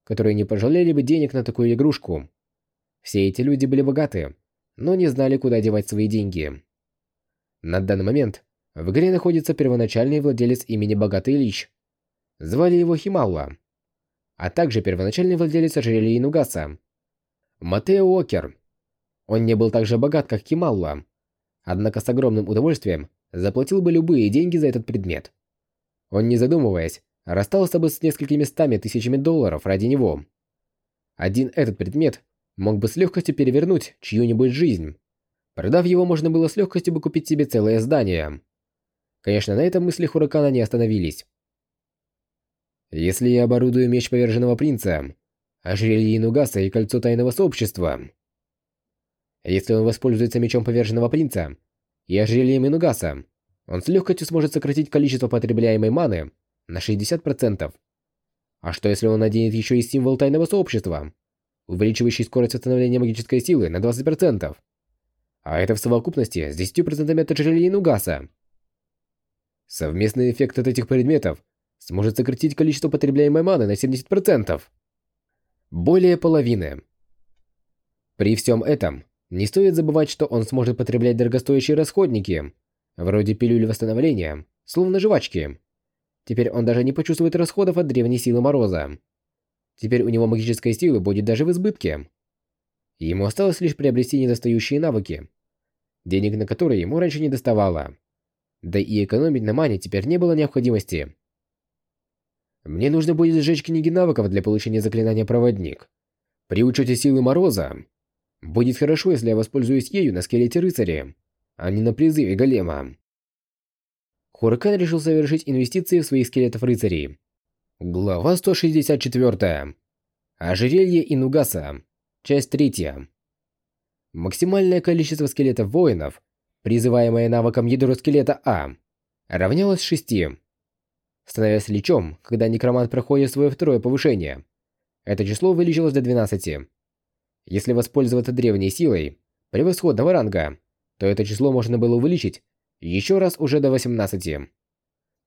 которые не пожалели бы денег на такую игрушку. Все эти люди были богаты, но не знали, куда девать свои деньги. На данный момент в игре находится первоначальный владелец имени Богатый Лич. Звали его Хималла. А также первоначальный владелец ожерелья Инугаса. Матео Окер. Он не был так же богат, как Хималла. Однако с огромным удовольствием заплатил бы любые деньги за этот предмет. Он, не задумываясь, расстался бы с несколькими стами тысячами долларов ради него. Один этот предмет мог бы с легкостью перевернуть чью-нибудь жизнь. Продав его, можно было с легкостью бы купить себе целое здание. Конечно, на этом мысли Хуракана не остановились. Если я оборудую меч поверженного принца, ожерелье Инугаса и кольцо тайного сообщества. Если он воспользуется мечом поверженного принца и ожерельем Инугаса, он с легкостью сможет сократить количество потребляемой маны на 60%. А что если он наденет еще и символ тайного сообщества? увеличивающий скорость восстановления магической силы на 20%. А это в совокупности с 10% от ожерелья Нугаса. Совместный эффект от этих предметов сможет сократить количество потребляемой маны на 70%. Более половины. При всем этом, не стоит забывать, что он сможет потреблять дорогостоящие расходники, вроде пилюль восстановления, словно жвачки. Теперь он даже не почувствует расходов от древней силы Мороза. Теперь у него магической силы будет даже в избытке. Ему осталось лишь приобрести недостающие навыки, денег на которые ему раньше не доставало. Да и экономить на мане теперь не было необходимости. Мне нужно будет сжечь книги навыков для получения заклинания «Проводник». При учете силы Мороза, будет хорошо, если я воспользуюсь ею на скелете рыцаря, а не на призыве голема. Хуракан решил совершить инвестиции в своих скелетов рыцарей. Глава 164. Ожерелье Инугаса. Часть 3. Максимальное количество скелетов воинов, призываемое навыком ядро скелета А, равнялось 6. Становясь лечом, когда некромант проходит свое второе повышение, это число увеличилось до 12. Если воспользоваться древней силой превосходного ранга, то это число можно было увеличить еще раз уже до 18.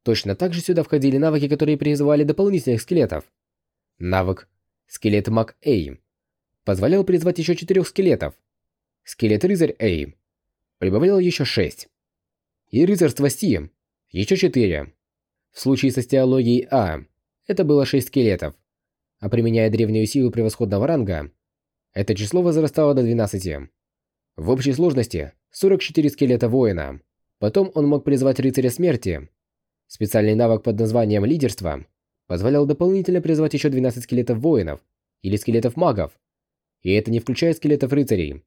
Точно так же сюда входили навыки, которые призывали дополнительных скелетов. Навык «Скелет Маг A» позволял призвать еще четырех скелетов. Скелет Рыцарь A прибавлял еще шесть. И Рыцарство Си еще четыре. В случае со стеологией А это было шесть скелетов. А применяя древнюю силу превосходного ранга, это число возрастало до 12. В общей сложности 44 скелета воина. Потом он мог призвать рыцаря смерти. Специальный навык под названием лидерство позволял дополнительно призвать еще 12 скелетов воинов или скелетов магов и это не включает скелетов рыцарей.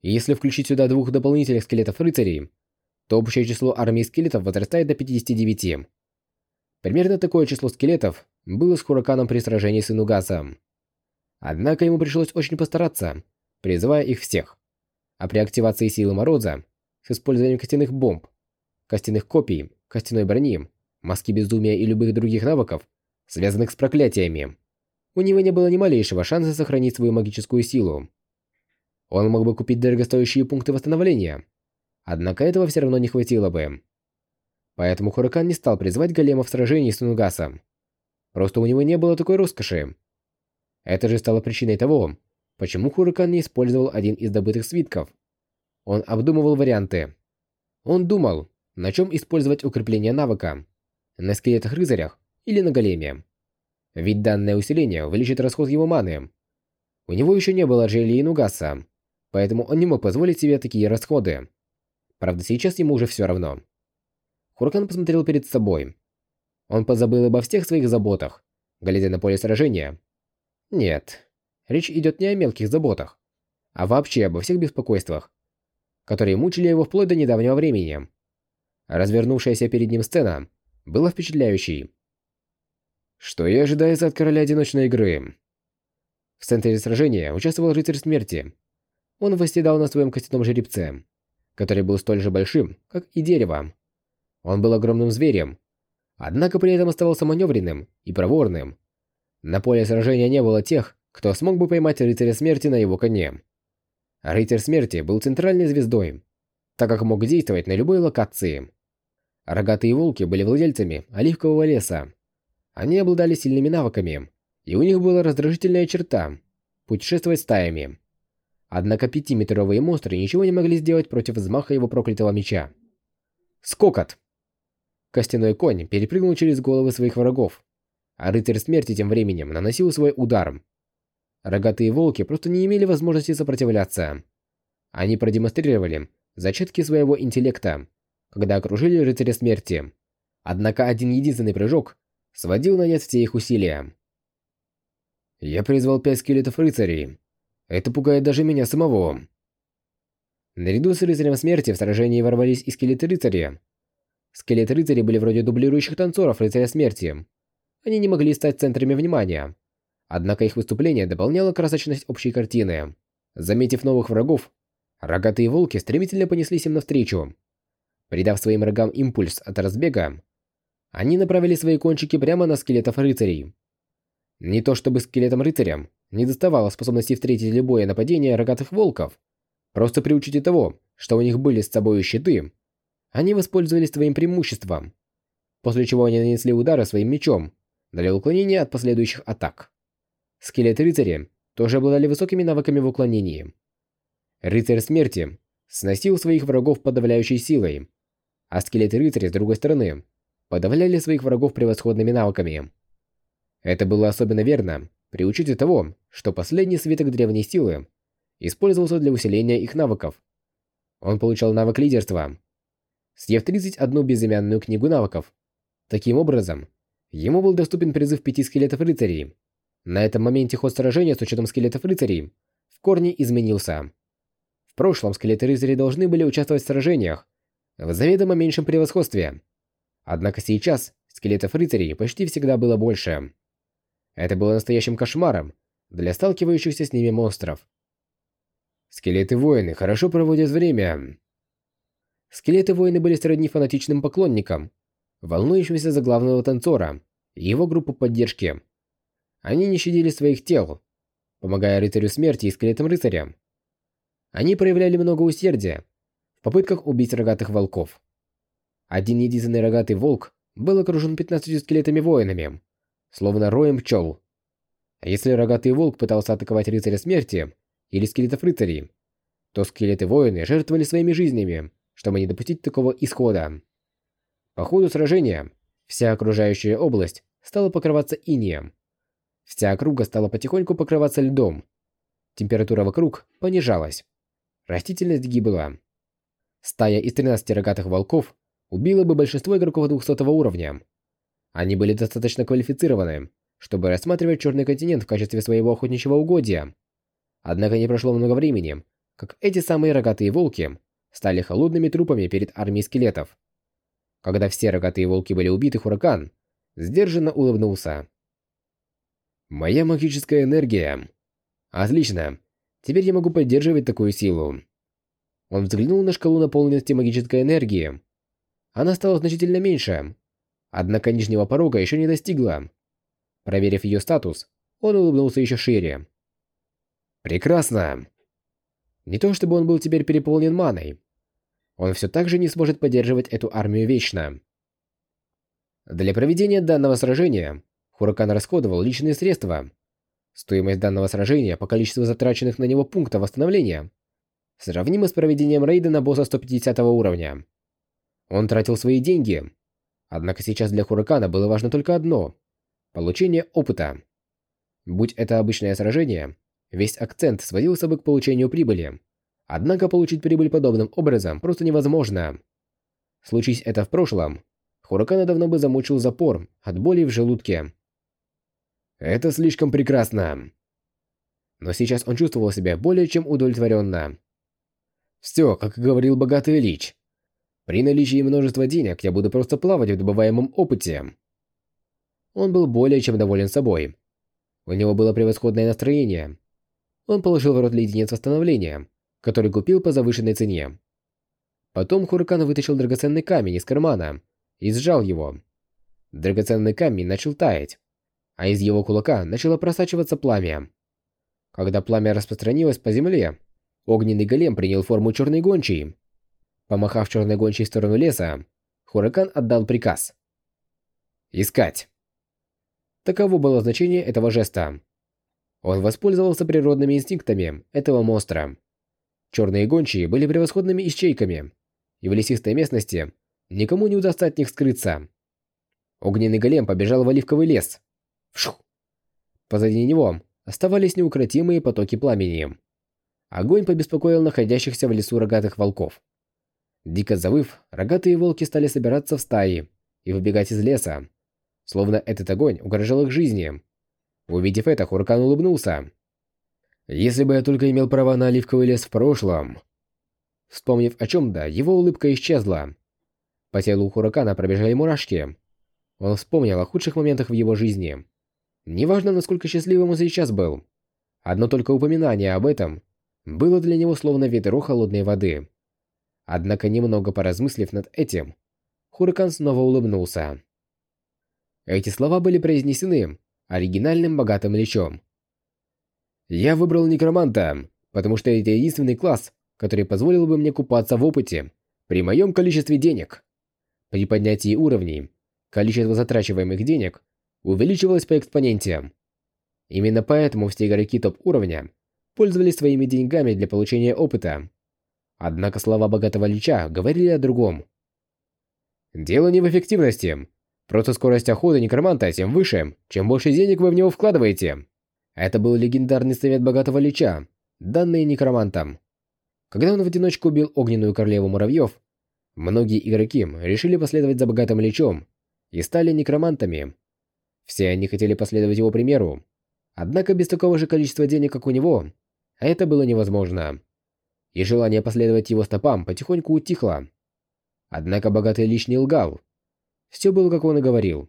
Если включить сюда двух дополнительных скелетов рыцарей, то общее число армии скелетов возрастает до 59. Примерно такое число скелетов было с Хураканом при сражении с Инугасом. Однако ему пришлось очень постараться, призывая их всех. А при активации силы Мороза, с использованием костяных бомб, костяных копий, костяной брони, маски безумия и любых других навыков, связанных с проклятиями, у него не было ни малейшего шанса сохранить свою магическую силу. Он мог бы купить дорогостоящие пункты восстановления, однако этого все равно не хватило бы. Поэтому Хуракан не стал призывать голема в сражении с Нугасом. Просто у него не было такой роскоши. Это же стало причиной того, почему Хуракан не использовал один из добытых свитков. Он обдумывал варианты. Он думал, на чем использовать укрепление навыка. На скелетах-рыцарях или на големе. Ведь данное усиление увеличит расход его маны. У него еще не было Джелли и Нугаса, поэтому он не мог позволить себе такие расходы. Правда, сейчас ему уже все равно. Хуракан посмотрел перед собой. Он позабыл обо всех своих заботах, глядя на поле сражения. Нет, речь идет не о мелких заботах, а вообще обо всех беспокойствах, которые мучили его вплоть до недавнего времени. Развернувшаяся перед ним сцена была впечатляющей. Что и ожидается от короля одиночной игры. В центре сражения участвовал рыцарь смерти. Он восседал на своем костяном жеребце, который был столь же большим, как и дерево. Он был огромным зверем, однако при этом оставался маневренным и проворным. На поле сражения не было тех, кто смог бы поймать рыцаря смерти на его коне. рыцарь смерти был центральной звездой, так как мог действовать на любой локации. Рогатые волки были владельцами оливкового леса, они обладали сильными навыками, и у них была раздражительная черта – путешествовать стаями. Однако пятиметровые монстры ничего не могли сделать против взмаха его проклятого меча. Скокот! Костяной конь перепрыгнул через головы своих врагов, а рыцарь смерти тем временем наносил свой удар. Рогатые волки просто не имели возможности сопротивляться. Они продемонстрировали зачатки своего интеллекта, когда окружили рыцаря смерти. Однако один единственный прыжок сводил на нет все их усилия. Я призвал пять скелетов рыцарей. Это пугает даже меня самого. Наряду с рыцарем смерти в сражении ворвались и скелеты рыцаря. Скелеты рыцарей были вроде дублирующих танцоров рыцаря смерти. Они не могли стать центрами внимания. Однако их выступление дополняло красочность общей картины. Заметив новых врагов, рогатые волки стремительно понеслись им навстречу. Придав своим рогам импульс от разбега, они направили свои кончики прямо на скелетов рыцарей. Не то чтобы скелетам рыцарям не доставало способности встретить любое нападение рогатых волков, просто при учете того, что у них были с собой щиты, они воспользовались своим преимуществом, после чего они нанесли удары своим мечом для уклонения от последующих атак. Скелеты-рыцари тоже обладали высокими навыками в уклонении. Рыцарь смерти сносил своих врагов подавляющей силой, а скелеты-рыцари, с другой стороны, подавляли своих врагов превосходными навыками. Это было особенно верно при учете того, что последний свиток древней силы использовался для усиления их навыков. Он получал навык лидерства, съев 31 безымянную книгу навыков. Таким образом, ему был доступен призыв пяти скелетов рыцарей. На этом моменте ход сражения с учетом скелетов рыцарей в корне изменился. В прошлом скелеты рыцарей должны были участвовать в сражениях в заведомо меньшем превосходстве. Однако сейчас скелетов рыцарей почти всегда было больше. Это было настоящим кошмаром для сталкивающихся с ними монстров. Скелеты-воины хорошо проводят время. Скелеты-воины были сродни фанатичным поклонникам, волнующимся за главного танцора и его группу поддержки. Они не щадили своих тел, помогая рыцарю смерти и скелетам-рыцарям. Они проявляли много усердия в попытках убить рогатых волков. Один единственный рогатый волк был окружен 15 скелетами-воинами, словно роем пчел. А если рогатый волк пытался атаковать рыцаря смерти или скелетов-рыцарей, то скелеты-воины жертвовали своими жизнями, чтобы не допустить такого исхода. По ходу сражения вся окружающая область стала покрываться инеем. Вся округа стала потихоньку покрываться льдом. Температура вокруг понижалась. Растительность гибла. Стая из 13 рогатых волков убила бы большинство игроков 200 уровня. Они были достаточно квалифицированы, чтобы рассматривать Черный континент в качестве своего охотничьего угодья. Однако не прошло много времени, как эти самые рогатые волки стали холодными трупами перед армией скелетов. Когда все рогатые волки были убиты, Хуракан сдержанно улыбнулся. «Моя магическая энергия. Отлично. Теперь я могу поддерживать такую силу». Он взглянул на шкалу наполненности магической энергии. Она стала значительно меньше, однако нижнего порога еще не достигла. Проверив ее статус, он улыбнулся еще шире. «Прекрасно!» Не то чтобы он был теперь переполнен маной. Он все так же не сможет поддерживать эту армию вечно. Для проведения данного сражения Хуракан расходовал личные средства. Стоимость данного сражения по количеству затраченных на него пунктов восстановления сравнима с проведением рейда на босса 150 уровня. Он тратил свои деньги, Однако сейчас для Хуракана было важно только одно – получение опыта. Будь это обычное сражение, весь акцент сводился бы к получению прибыли. Однако получить прибыль подобным образом просто невозможно. Случись это в прошлом, Хуракана давно бы замучил запор от боли в желудке. Это слишком прекрасно. Но сейчас он чувствовал себя более чем удовлетворенно. Все, как говорил богатый Лич. При наличии множества денег я буду просто плавать в добываемом опыте. Он был более чем доволен собой. У него было превосходное настроение. Он положил в рот леденец восстановления, который купил по завышенной цене. Потом Хуракан вытащил драгоценный камень из кармана и сжал его. Драгоценный камень начал таять, а из его кулака начало просачиваться пламя. Когда пламя распространилось по земле, огненный голем принял форму черной гончей Помахав черной гончей в сторону леса, Хуракан отдал приказ. «Искать!» Таково было значение этого жеста. Он воспользовался природными инстинктами этого монстра. Черные гончие были превосходными ищейками, и в лесистой местности никому не удастся от них скрыться. Огненный голем побежал в оливковый лес. Вшух! Позади него оставались неукротимые потоки пламени. Огонь побеспокоил находящихся в лесу рогатых волков. Дико завыв, рогатые волки стали собираться в стаи и выбегать из леса, словно этот огонь угрожал их жизни. Увидев это, Хуркан улыбнулся. «Если бы я только имел права на оливковый лес в прошлом...» Вспомнив о чем-то, его улыбка исчезла. По телу Хуракана пробежали мурашки. Он вспомнил о худших моментах в его жизни. Неважно, насколько счастливым он сейчас был. Одно только упоминание об этом было для него словно ведро холодной воды. Однако, немного поразмыслив над этим, Хуракан снова улыбнулся. Эти слова были произнесены оригинальным богатым лечом. «Я выбрал некроманта, потому что это единственный класс, который позволил бы мне купаться в опыте при моем количестве денег. При поднятии уровней, количество затрачиваемых денег увеличивалось по экспоненте. Именно поэтому все игроки топ-уровня пользовались своими деньгами для получения опыта. Однако слова богатого лича говорили о другом. Дело не в эффективности. Просто скорость охоты некроманта тем выше, чем больше денег вы в него вкладываете. Это был легендарный совет богатого лича, данный некромантом. Когда он в одиночку убил огненную королеву муравьев, многие игроки решили последовать за богатым личом и стали некромантами. Все они хотели последовать его примеру. Однако без такого же количества денег, как у него, это было невозможно. И желание последовать его стопам потихоньку утихло. Однако богатый лич не лгал. Все было, как он и говорил.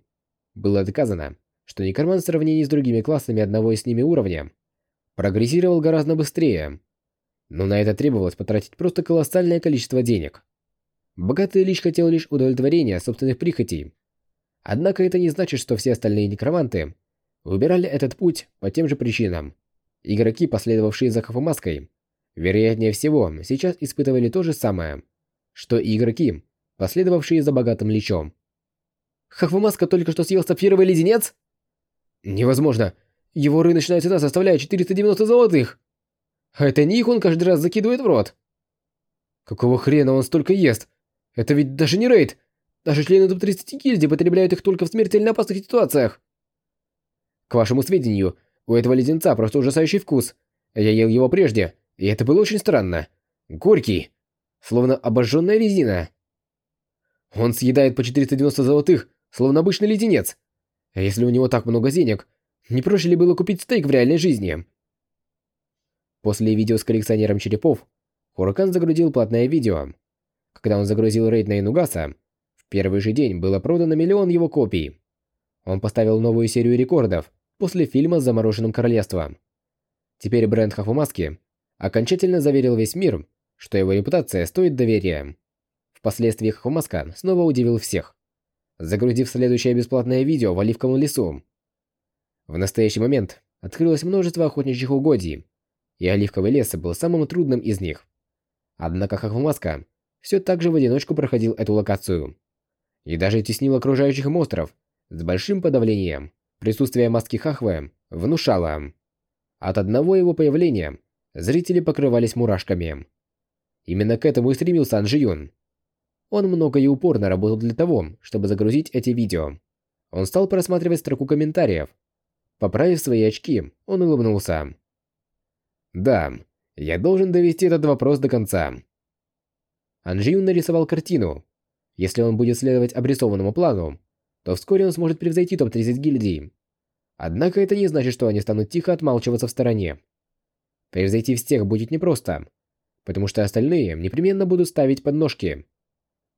Было доказано, что некромант в сравнении с другими классами одного и с ними уровня прогрессировал гораздо быстрее. Но на это требовалось потратить просто колоссальное количество денег. Богатый лич хотел лишь удовлетворения собственных прихотей. Однако это не значит, что все остальные некроманты выбирали этот путь по тем же причинам. Игроки, последовавшие за Хафумаской, вероятнее всего, сейчас испытывали то же самое, что и игроки, последовавшие за богатым личом. Хахвамаска только что съел сапфировый леденец? Невозможно. Его рыночная цена составляет 490 золотых. А это не их он каждый раз закидывает в рот. Какого хрена он столько ест? Это ведь даже не рейд. Даже члены топ-30 гильдии потребляют их только в смертельно опасных ситуациях. К вашему сведению, у этого леденца просто ужасающий вкус. Я ел его прежде, и это было очень странно. Горький. Словно обожженная резина. Он съедает по 490 золотых, словно обычный леденец. А если у него так много денег, не проще ли было купить стейк в реальной жизни? После видео с коллекционером черепов, Хуракан загрузил платное видео. Когда он загрузил рейд на Инугаса, в первый же день было продано миллион его копий. Он поставил новую серию рекордов после фильма с замороженным королевством. Теперь бренд Хафумаски окончательно заверил весь мир, что его репутация стоит доверия. Впоследствии Хафумаска снова удивил всех загрузив следующее бесплатное видео в Оливковом лесу. В настоящий момент открылось множество охотничьих угодий, и Оливковый лес был самым трудным из них. Однако Хахвамаска все так же в одиночку проходил эту локацию. И даже теснил окружающих монстров с большим подавлением. Присутствие маски Хахвы внушало. От одного его появления зрители покрывались мурашками. Именно к этому и стремился Анжиюн. Он много и упорно работал для того, чтобы загрузить эти видео. Он стал просматривать строку комментариев. Поправив свои очки, он улыбнулся. «Да, я должен довести этот вопрос до конца». Анжиюн нарисовал картину. Если он будет следовать обрисованному плану, то вскоре он сможет превзойти топ-30 гильдий. Однако это не значит, что они станут тихо отмалчиваться в стороне. Превзойти всех будет непросто, потому что остальные непременно будут ставить подножки.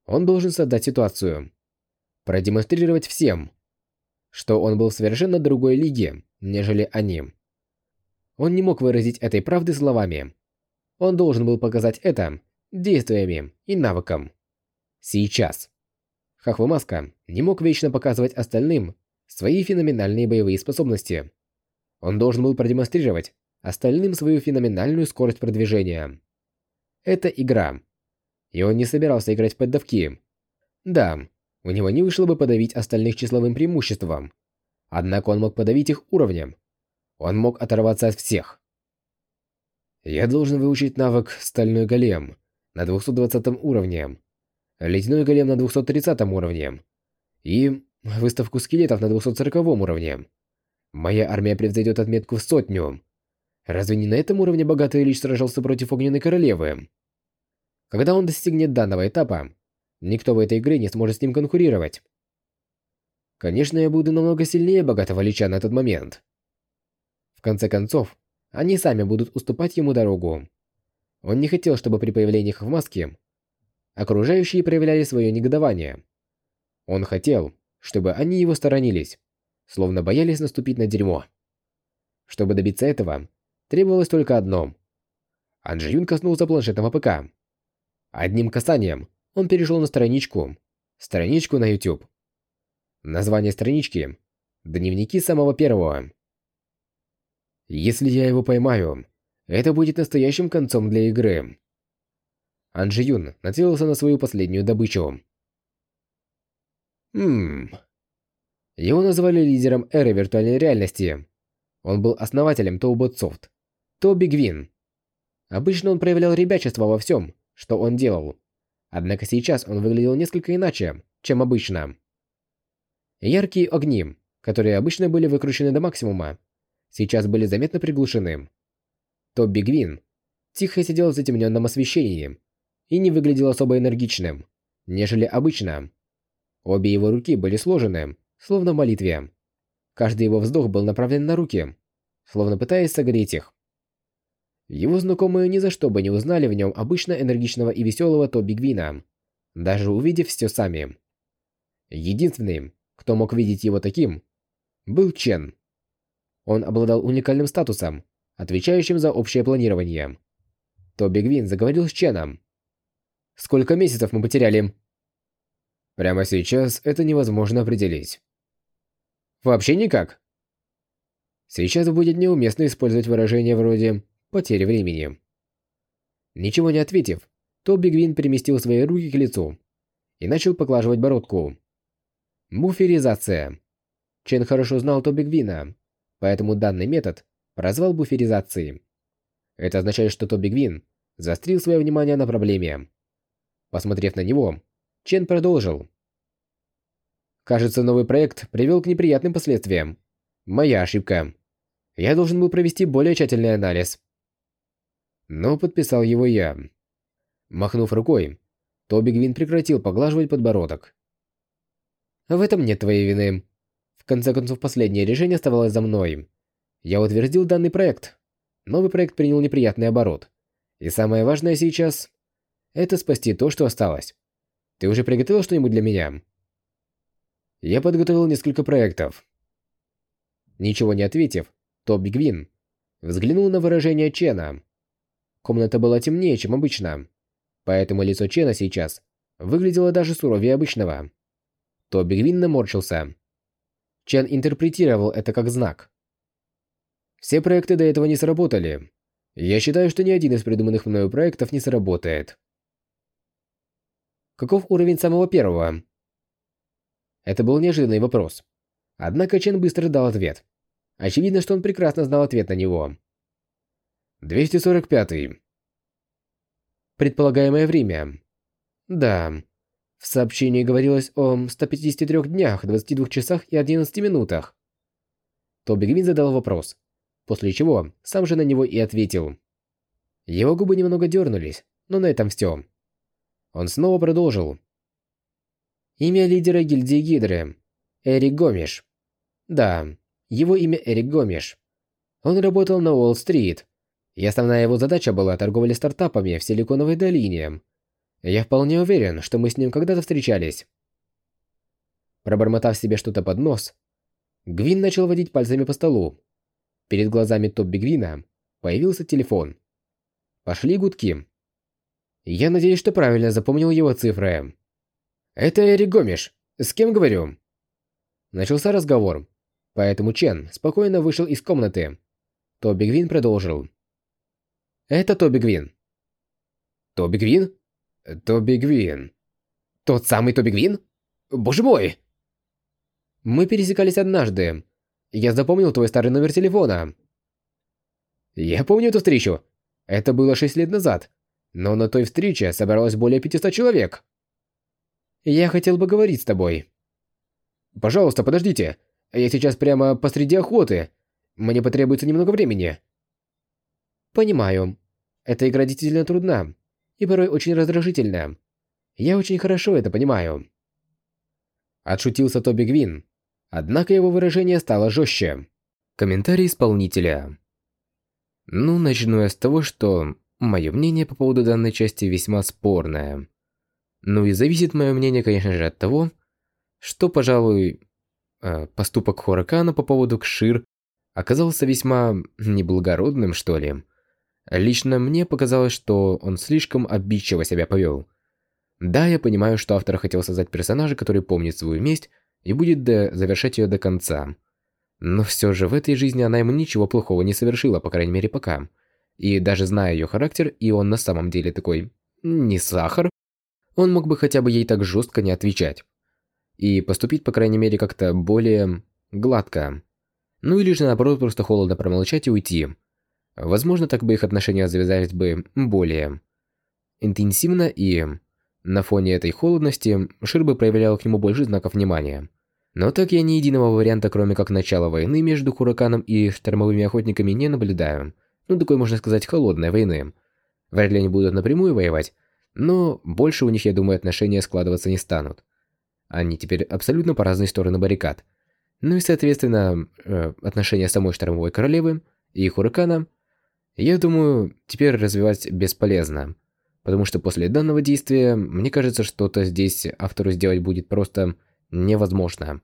Он должен создать ситуацию. Продемонстрировать всем, что он был в совершенно другой лиге, нежели они. Он не мог выразить этой правды словами. Он должен был показать это действиями и навыком. Сейчас. Хахвамаска не мог вечно показывать остальным свои феноменальные боевые способности. Он должен был продемонстрировать остальным свою феноменальную скорость продвижения. Это игра, и он не собирался играть в поддавки. Да, у него не вышло бы подавить остальных числовым преимуществом. Однако он мог подавить их уровнем. Он мог оторваться от всех. Я должен выучить навык «Стальной голем» на 220 уровне, «Ледяной голем» на 230 уровне и выставку скелетов на 240 уровне. Моя армия превзойдет отметку в сотню. Разве не на этом уровне богатый лич сражался против огненной королевы? Когда он достигнет данного этапа, никто в этой игре не сможет с ним конкурировать. Конечно, я буду намного сильнее богатого лича на тот момент. В конце концов, они сами будут уступать ему дорогу. Он не хотел, чтобы при появлениях в маске окружающие проявляли свое негодование. Он хотел, чтобы они его сторонились, словно боялись наступить на дерьмо. Чтобы добиться этого, требовалось только одно. Анджи коснулся планшетного ПК. Одним касанием он перешел на страничку. Страничку на YouTube. Название странички «Дневники самого первого». Если я его поймаю, это будет настоящим концом для игры. Анджи Юн нацелился на свою последнюю добычу. Ммм. Его назвали лидером эры виртуальной реальности. Он был основателем Toolbot Soft. Тоби Гвин. Обычно он проявлял ребячество во всем, что он делал. Однако сейчас он выглядел несколько иначе, чем обычно. Яркие огни, которые обычно были выкручены до максимума, сейчас были заметно приглушены. Тоби Гвин тихо сидел в затемненном освещении и не выглядел особо энергичным, нежели обычно. Обе его руки были сложены, словно в молитве. Каждый его вздох был направлен на руки, словно пытаясь согреть их. Его знакомые ни за что бы не узнали в нем обычно энергичного и веселого Тоби Гвина, даже увидев все сами. Единственным, кто мог видеть его таким, был Чен. Он обладал уникальным статусом, отвечающим за общее планирование. Тоби Гвин заговорил с Ченом. «Сколько месяцев мы потеряли?» Прямо сейчас это невозможно определить. Вообще никак. Сейчас будет неуместно использовать выражение вроде потери времени. Ничего не ответив, Тоби Гвин переместил свои руки к лицу и начал поглаживать бородку. Буферизация. Чен хорошо знал Тоби Гвина, поэтому данный метод прозвал буферизацией. Это означает, что Тоби Гвин заострил свое внимание на проблеме. Посмотрев на него, Чен продолжил. Кажется, новый проект привел к неприятным последствиям. Моя ошибка. Я должен был провести более тщательный анализ но подписал его я. Махнув рукой, Тоби Гвин прекратил поглаживать подбородок. В этом нет твоей вины. В конце концов, последнее решение оставалось за мной. Я утвердил данный проект. Новый проект принял неприятный оборот. И самое важное сейчас – это спасти то, что осталось. Ты уже приготовил что-нибудь для меня? Я подготовил несколько проектов. Ничего не ответив, Тоби Гвин взглянул на выражение Чена. Комната была темнее, чем обычно, поэтому лицо Чена сейчас выглядело даже суровее обычного. Тоби Гвин наморщился. Чен интерпретировал это как знак. Все проекты до этого не сработали. Я считаю, что ни один из придуманных мною проектов не сработает. Каков уровень самого первого? Это был неожиданный вопрос. Однако Чен быстро дал ответ. Очевидно, что он прекрасно знал ответ на него. 245. Предполагаемое время. Да. В сообщении говорилось о 153 днях, 22 часах и 11 минутах. Тоби Гвин задал вопрос, после чего сам же на него и ответил. Его губы немного дернулись, но на этом все. Он снова продолжил. Имя лидера гильдии Гидры. Эрик Гомеш. Да, его имя Эрик Гомеш. Он работал на Уолл-стрит, и основная его задача была торговля стартапами в Силиконовой долине. Я вполне уверен, что мы с ним когда-то встречались. Пробормотав себе что-то под нос, Гвин начал водить пальцами по столу. Перед глазами Тобби Гвина появился телефон. Пошли гудки. Я надеюсь, что правильно запомнил его цифры. «Это Эрик Гомеш. С кем говорю?» Начался разговор, поэтому Чен спокойно вышел из комнаты. Тобби Гвин продолжил. Это Тоби Гвин. Тоби Гвин? Тоби Гвин. Тот самый Тоби Гвин? Боже мой! Мы пересекались однажды. Я запомнил твой старый номер телефона. Я помню эту встречу. Это было шесть лет назад. Но на той встрече собралось более 500 человек. Я хотел бы говорить с тобой. Пожалуйста, подождите. Я сейчас прямо посреди охоты. Мне потребуется немного времени. Понимаю. Эта игра действительно трудна и порой очень раздражительна. Я очень хорошо это понимаю. Отшутился Тоби Гвин, однако его выражение стало жестче. Комментарий исполнителя. Ну, начну я с того, что мое мнение по поводу данной части весьма спорное. Ну и зависит мое мнение, конечно же, от того, что, пожалуй, э, поступок Хоракана по поводу Кшир оказался весьма неблагородным, что ли. Лично мне показалось, что он слишком обидчиво себя повел. Да, я понимаю, что автор хотел создать персонажа, который помнит свою месть и будет до... завершать ее до конца. Но все же в этой жизни она ему ничего плохого не совершила, по крайней мере пока. И даже зная ее характер, и он на самом деле такой... не сахар, он мог бы хотя бы ей так жестко не отвечать. И поступить, по крайней мере, как-то более... гладко. Ну или же наоборот просто холодно промолчать и уйти. Возможно, так бы их отношения завязались бы более интенсивно и на фоне этой холодности Шир бы проявлял к нему больше знаков внимания. Но так я ни единого варианта, кроме как начала войны между Хураканом и штормовыми охотниками, не наблюдаю. Ну, такой, можно сказать, холодной войны. Вряд ли они будут напрямую воевать, но больше у них, я думаю, отношения складываться не станут. Они теперь абсолютно по разные стороны баррикад. Ну и, соответственно, э, отношения самой штормовой королевы и Хуракана, я думаю, теперь развивать бесполезно. Потому что после данного действия, мне кажется, что-то здесь автору сделать будет просто невозможно.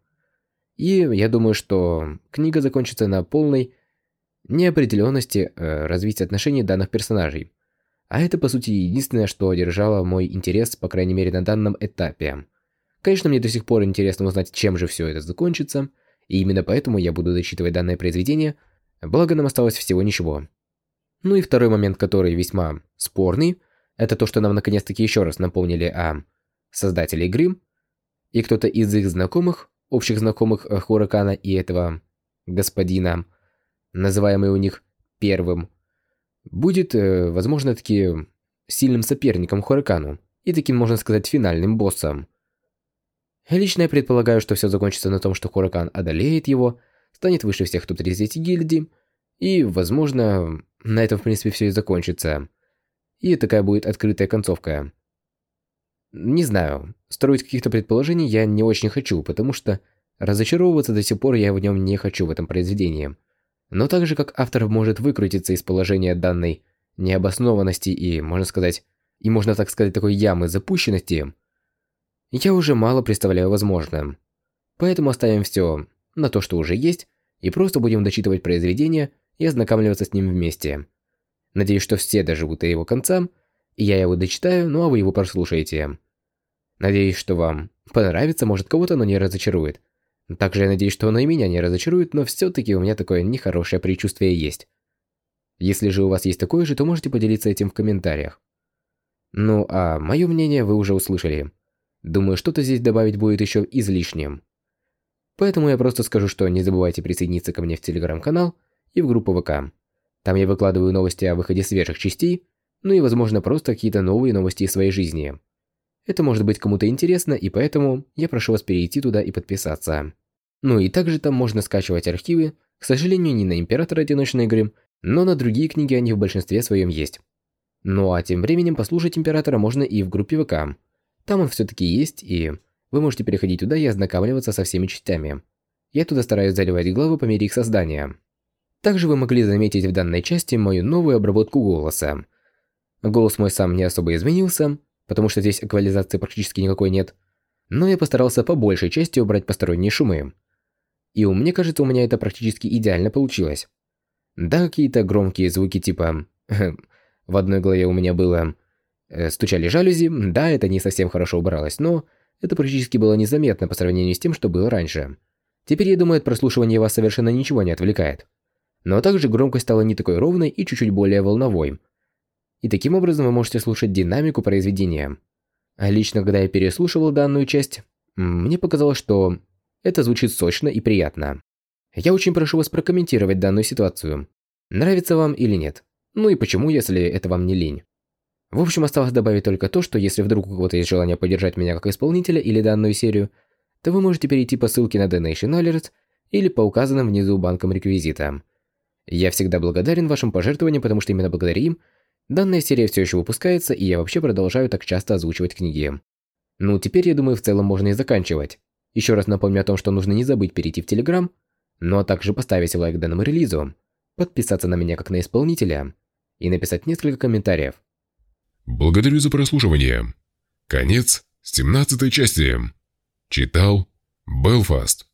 И я думаю, что книга закончится на полной неопределенности э, развития отношений данных персонажей. А это, по сути, единственное, что держало мой интерес, по крайней мере, на данном этапе. Конечно, мне до сих пор интересно узнать, чем же все это закончится, и именно поэтому я буду дочитывать данное произведение, благо нам осталось всего ничего. Ну и второй момент, который весьма спорный, это то, что нам наконец-таки еще раз напомнили о создателе игры, и кто-то из их знакомых, общих знакомых э, Хуракана и этого господина, называемый у них первым, будет, э, возможно, таки сильным соперником Хуракану и таким, можно сказать, финальным боссом. Лично я предполагаю, что все закончится на том, что Хуракан одолеет его, станет выше всех топ-30 гильдий, и, возможно, на этом, в принципе, все и закончится. И такая будет открытая концовка. Не знаю, строить каких-то предположений я не очень хочу, потому что разочаровываться до сих пор я в нем не хочу в этом произведении. Но так же, как автор может выкрутиться из положения данной необоснованности и, можно сказать, и можно так сказать, такой ямы запущенности, я уже мало представляю возможным. Поэтому оставим все на то, что уже есть, и просто будем дочитывать произведение и ознакомливаться с ним вместе. Надеюсь, что все доживут до его конца, и я его дочитаю, ну а вы его прослушаете. Надеюсь, что вам понравится, может кого-то оно не разочарует. Также я надеюсь, что оно и меня не разочарует, но все-таки у меня такое нехорошее предчувствие есть. Если же у вас есть такое же, то можете поделиться этим в комментариях. Ну а мое мнение вы уже услышали. Думаю, что-то здесь добавить будет еще излишним. Поэтому я просто скажу, что не забывайте присоединиться ко мне в телеграм-канал и в группу ВК. Там я выкладываю новости о выходе свежих частей, ну и, возможно, просто какие-то новые новости из своей жизни. Это может быть кому-то интересно, и поэтому я прошу вас перейти туда и подписаться. Ну и также там можно скачивать архивы, к сожалению, не на Императора Одиночной игры, но на другие книги они в большинстве своем есть. Ну а тем временем послушать Императора можно и в группе ВК. Там он все-таки есть, и вы можете переходить туда и ознакомливаться со всеми частями. Я туда стараюсь заливать главы по мере их создания. Также вы могли заметить в данной части мою новую обработку голоса. Голос мой сам не особо изменился, потому что здесь эквализации практически никакой нет, но я постарался по большей части убрать посторонние шумы. И мне кажется, у меня это практически идеально получилось. Да, какие-то громкие звуки типа... в одной голове у меня было... Э, стучали жалюзи, да, это не совсем хорошо убралось, но это практически было незаметно по сравнению с тем, что было раньше. Теперь, я думаю, от прослушивания вас совершенно ничего не отвлекает но также громкость стала не такой ровной и чуть-чуть более волновой. И таким образом вы можете слушать динамику произведения. А лично, когда я переслушивал данную часть, мне показалось, что это звучит сочно и приятно. Я очень прошу вас прокомментировать данную ситуацию. Нравится вам или нет? Ну и почему, если это вам не лень? В общем, осталось добавить только то, что если вдруг у кого-то есть желание поддержать меня как исполнителя или данную серию, то вы можете перейти по ссылке на Donation Alerts или по указанным внизу банкам реквизита. Я всегда благодарен вашим пожертвованиям, потому что именно благодаря им данная серия все еще выпускается, и я вообще продолжаю так часто озвучивать книги. Ну, теперь, я думаю, в целом можно и заканчивать. Еще раз напомню о том, что нужно не забыть перейти в Телеграм, ну а также поставить лайк данному релизу, подписаться на меня как на исполнителя и написать несколько комментариев. Благодарю за прослушивание. Конец 17 части. Читал Белфаст.